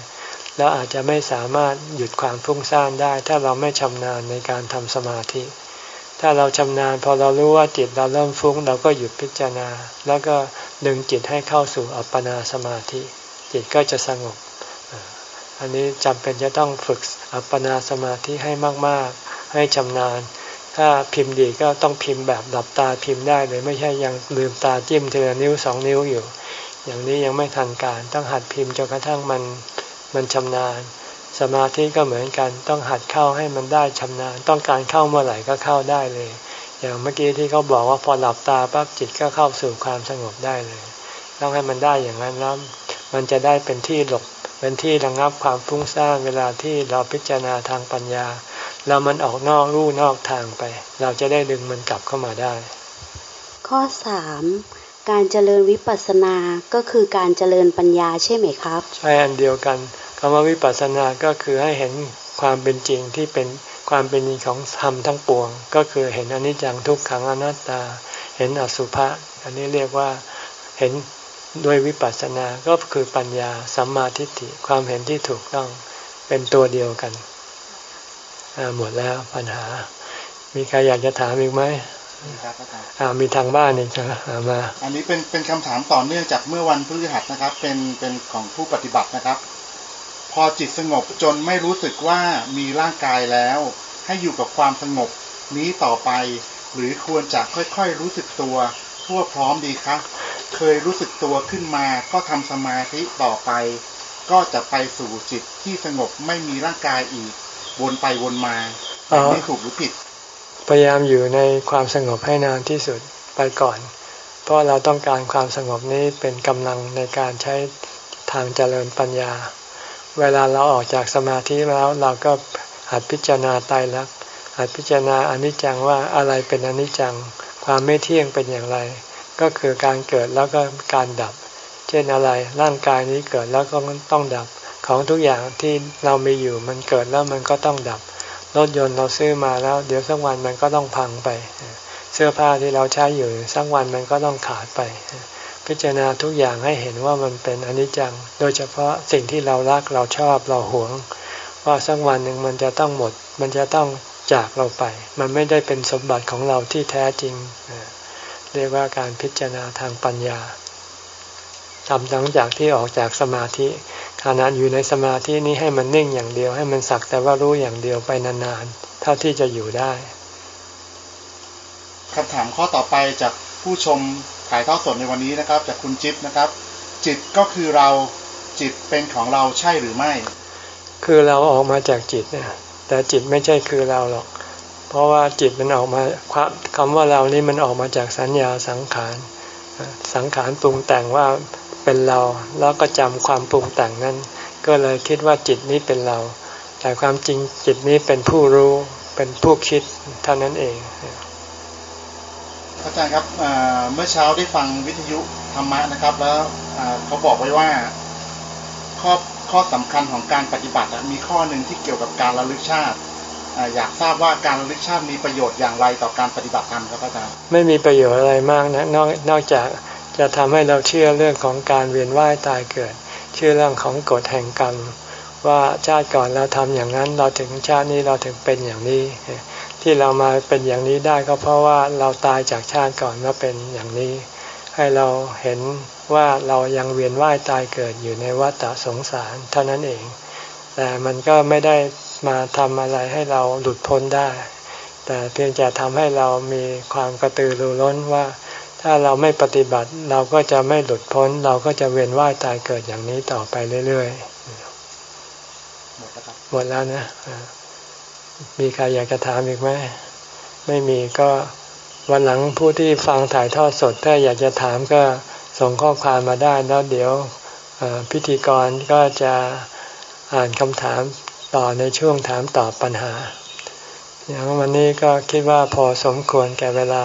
Speaker 1: แล้วอาจจะไม่สามารถหยุดความฟุ้งซ่านได้ ถ้าเราไม่ชำนาญในการทำสมาธิ ถ้าเราชำนาญพอเรารู้ว่าจิตเราเริ่มฟุ้ง เราก็หยุดพิจารณา แล้วก็ดึงจิตให้เข้าสู่อัปปนาสมาธิ จิตก็จะสงบ อันนี้จำเป็นจะต้องฝึกอัปปนาสมาธิให้มาก ๆ ให้ชำนาญ ถ้าพิมพ์ดีก็ต้องพิมพ์แบบหลับตาพิมพ์ได้เลยไม่ใช่ยังลืมตาจิ้มเทละนิ้วสองนิ้วอยู่ อย่างนี้ยังไม่ทันการต้องหัดพิมพ์จนกระทั่งมันมันชำนาญ สมาธิก็เหมือนกันต้องหัดเข้าให้มันได้ชำนาญ ต้องการเข้าเมื่อไหร่ก็เข้าได้เลย อย่างเมื่อกี้ที่เขาบอกว่าพอหลับตาปั๊บจิตก็เข้าสู่ความสงบได้เลย ต้องให้มันได้อย่างนั้นแล้วมันจะได้เป็นที่หลบเป็นที่ระงับความฟุ้งซ่านเวลาที่เราพิจารณาทางปัญญา แล้วมันออกนอกรูนอกทางไป เราจะได้ดึงมันกลับเข้ามาได้
Speaker 2: ข้อสามการเจริญวิปัสสนาก็คือการเจริญปัญญาใช่ไหมครับ
Speaker 1: ใช่อันเดียวกันคำว่าวิปัสสนาก็คือให้เห็นความเป็นจริงที่เป็นความเป็นจริงของธรรมทั้งปวง ก็คือเห็นอนิจจังทุกขังอนัตตา เห็นอสุภะอันนี้เรียกว่าเห็นด้วยวิปัสสนาก็คือปัญญาสัมมาทิฏฐิความเห็นที่ถูกต้องเป็นตัวเดียวกัน หมดแล้วปัญหา มีใครอยากจะถามอีกไหม
Speaker 3: ครับอาจารย์
Speaker 1: อ่ามีทางบ้านอีกนะอ่ามา
Speaker 3: อันนี้เป็นเป็นคำถามต่อเนื่องจากเมื่อวันพฤหัสนะครับ เป็นเป็นของผู้ปฏิบัตินะครับ พอจิตสงบจนไม่รู้สึกว่ามีร่างกายแล้ว ให้อยู่กับความสงบนี้ต่อไป หรือควรจะค่อยๆรู้สึกตัวทั่วพร้อมดีคะเคยรู้สึกตัวขึ้นมาก็ทำสมาธิต่อไป ก็จะไปสู่จิตที่สงบไม่มีร่างกายอีก วนไปวนมาแบบนี้ถูกหรือผิด
Speaker 1: พยายามอยู่ในความสงบให้นานที่สุดไปก่อน เพราะเราต้องการความสงบนี้เป็นกำลังในการใช้ทางเจริญปัญญา เวลาเราออกจากสมาธิแล้วเราก็หัดพิจารณาตายรักษณ์หัดพิจารณาอนิจจังว่าอะไรเป็นอนิจจัง ความไม่เที่ยงเป็นอย่างไร ก็คือการเกิดแล้วก็การดับ เช่นอะไรร่างกายนี้เกิดแล้วก็ต้องดับ ของทุกอย่างที่เรามีอยู่มันเกิดแล้วมันก็ต้องดับ รถยนต์เราซื้อมาแล้ว เดี๋ยวสักวันมันก็ต้องพังไป เสื้อผ้าที่เราใช้อยู่สักวันมันก็ต้องขาดไป พิจารณาทุกอย่างให้เห็นว่ามันเป็นอนิจจัง โดยเฉพาะสิ่งที่เรารักเราชอบเราหวง ว่าสักวันหนึ่งมันจะต้องหมด มันจะต้องจากเราไป มันไม่ได้เป็นสมบัติของเราที่แท้จริง เรียกว่าการพิจารณาทางปัญญาทำหลังจากที่ออกจากสมาธิ ขณะอยู่ในสมาธินี้ให้มันนิ่งอย่างเดียว ให้มันสักแต่ว่ารู้อย่างเดียวไปนานๆเท่าที่จะอยู่ได้
Speaker 3: คำถามข้อต่อไปจากผู้ชมถ่ายทอดสดในวันนี้นะครับ จากคุณจิ๊บนะครับ จิตก็คือเราจิตเป็นของเราใช่หรือไม่
Speaker 1: คือเราออกมาจากจิตเนี่ยแต่จิตไม่ใช่คือเราหรอก เพราะว่าจิตมันออกมาคำว่าเรานี่มันออกมาจากสัญญาสังขารสังขารปรุงแต่งว่า เป็นเรา แล้วก็จำความปรุงแต่งนั้น ก็เลยคิดว่าจิตนี้เป็นเรา แต่ความจริงจิตนี้เป็นผู้รู้เป็นผู้คิดเท่านั้นเอง
Speaker 3: อาจารย์ครับเเมื่อเช้าได้ฟังวิทยุธรรมะนะครับ แล้วเขาบอกไว้ว่าข้อข้อสำคัญของการปฏิบัติมีข้อหนึ่งที่เกี่ยวกับการระลึกชาติอยากทราบว่าการระลึกชาติมีประโยชน์อย่างไรต่อการปฏิบัติธรรมครับอาจารย์
Speaker 1: ไม่มีประโยชน์อะไรมากนะนอกนอกจาก จะทำให้เราเชื่อเรื่องของการเวียนว่ายตายเกิด เชื่อเรื่องของกฎแห่งกรรม ว่าชาติก่อนเราทำอย่างนั้น เราถึงชาตินี้เราถึงเป็นอย่างนี้ ที่เรามาเป็นอย่างนี้ได้ก็เพราะว่าเราตายจากชาติก่อนมาเป็นอย่างนี้ ให้เราเห็นว่าเรายังเวียนว่ายตายเกิดอยู่ในวัฏสงสาร เท่านั้นเอง แต่มันก็ไม่ได้มาทำอะไรให้เราหลุดพ้นได้ แต่เพียงจะทำให้เรามีความกระตือรือร้นว่า ถ้าเราไม่ปฏิบัติเราก็จะไม่หลุดพ้น เราก็จะเวียนว่ายตายเกิดอย่างนี้ต่อไปเรื่อยๆ หมดแล้วนะมีใครอยากจะถามอีกไหมไม่มีก็วันหลังผู้ที่ฟังถ่ายทอดสด ถ้าอยากจะถามก็ส่งข้อความมาได้แล้วเดี๋ยวพิธีกรก็จะอ่านคำถามต่อในช่วงถามตอบปัญหาอย่างวันนี้ก็คิดว่าพอสมควรแก่เวลา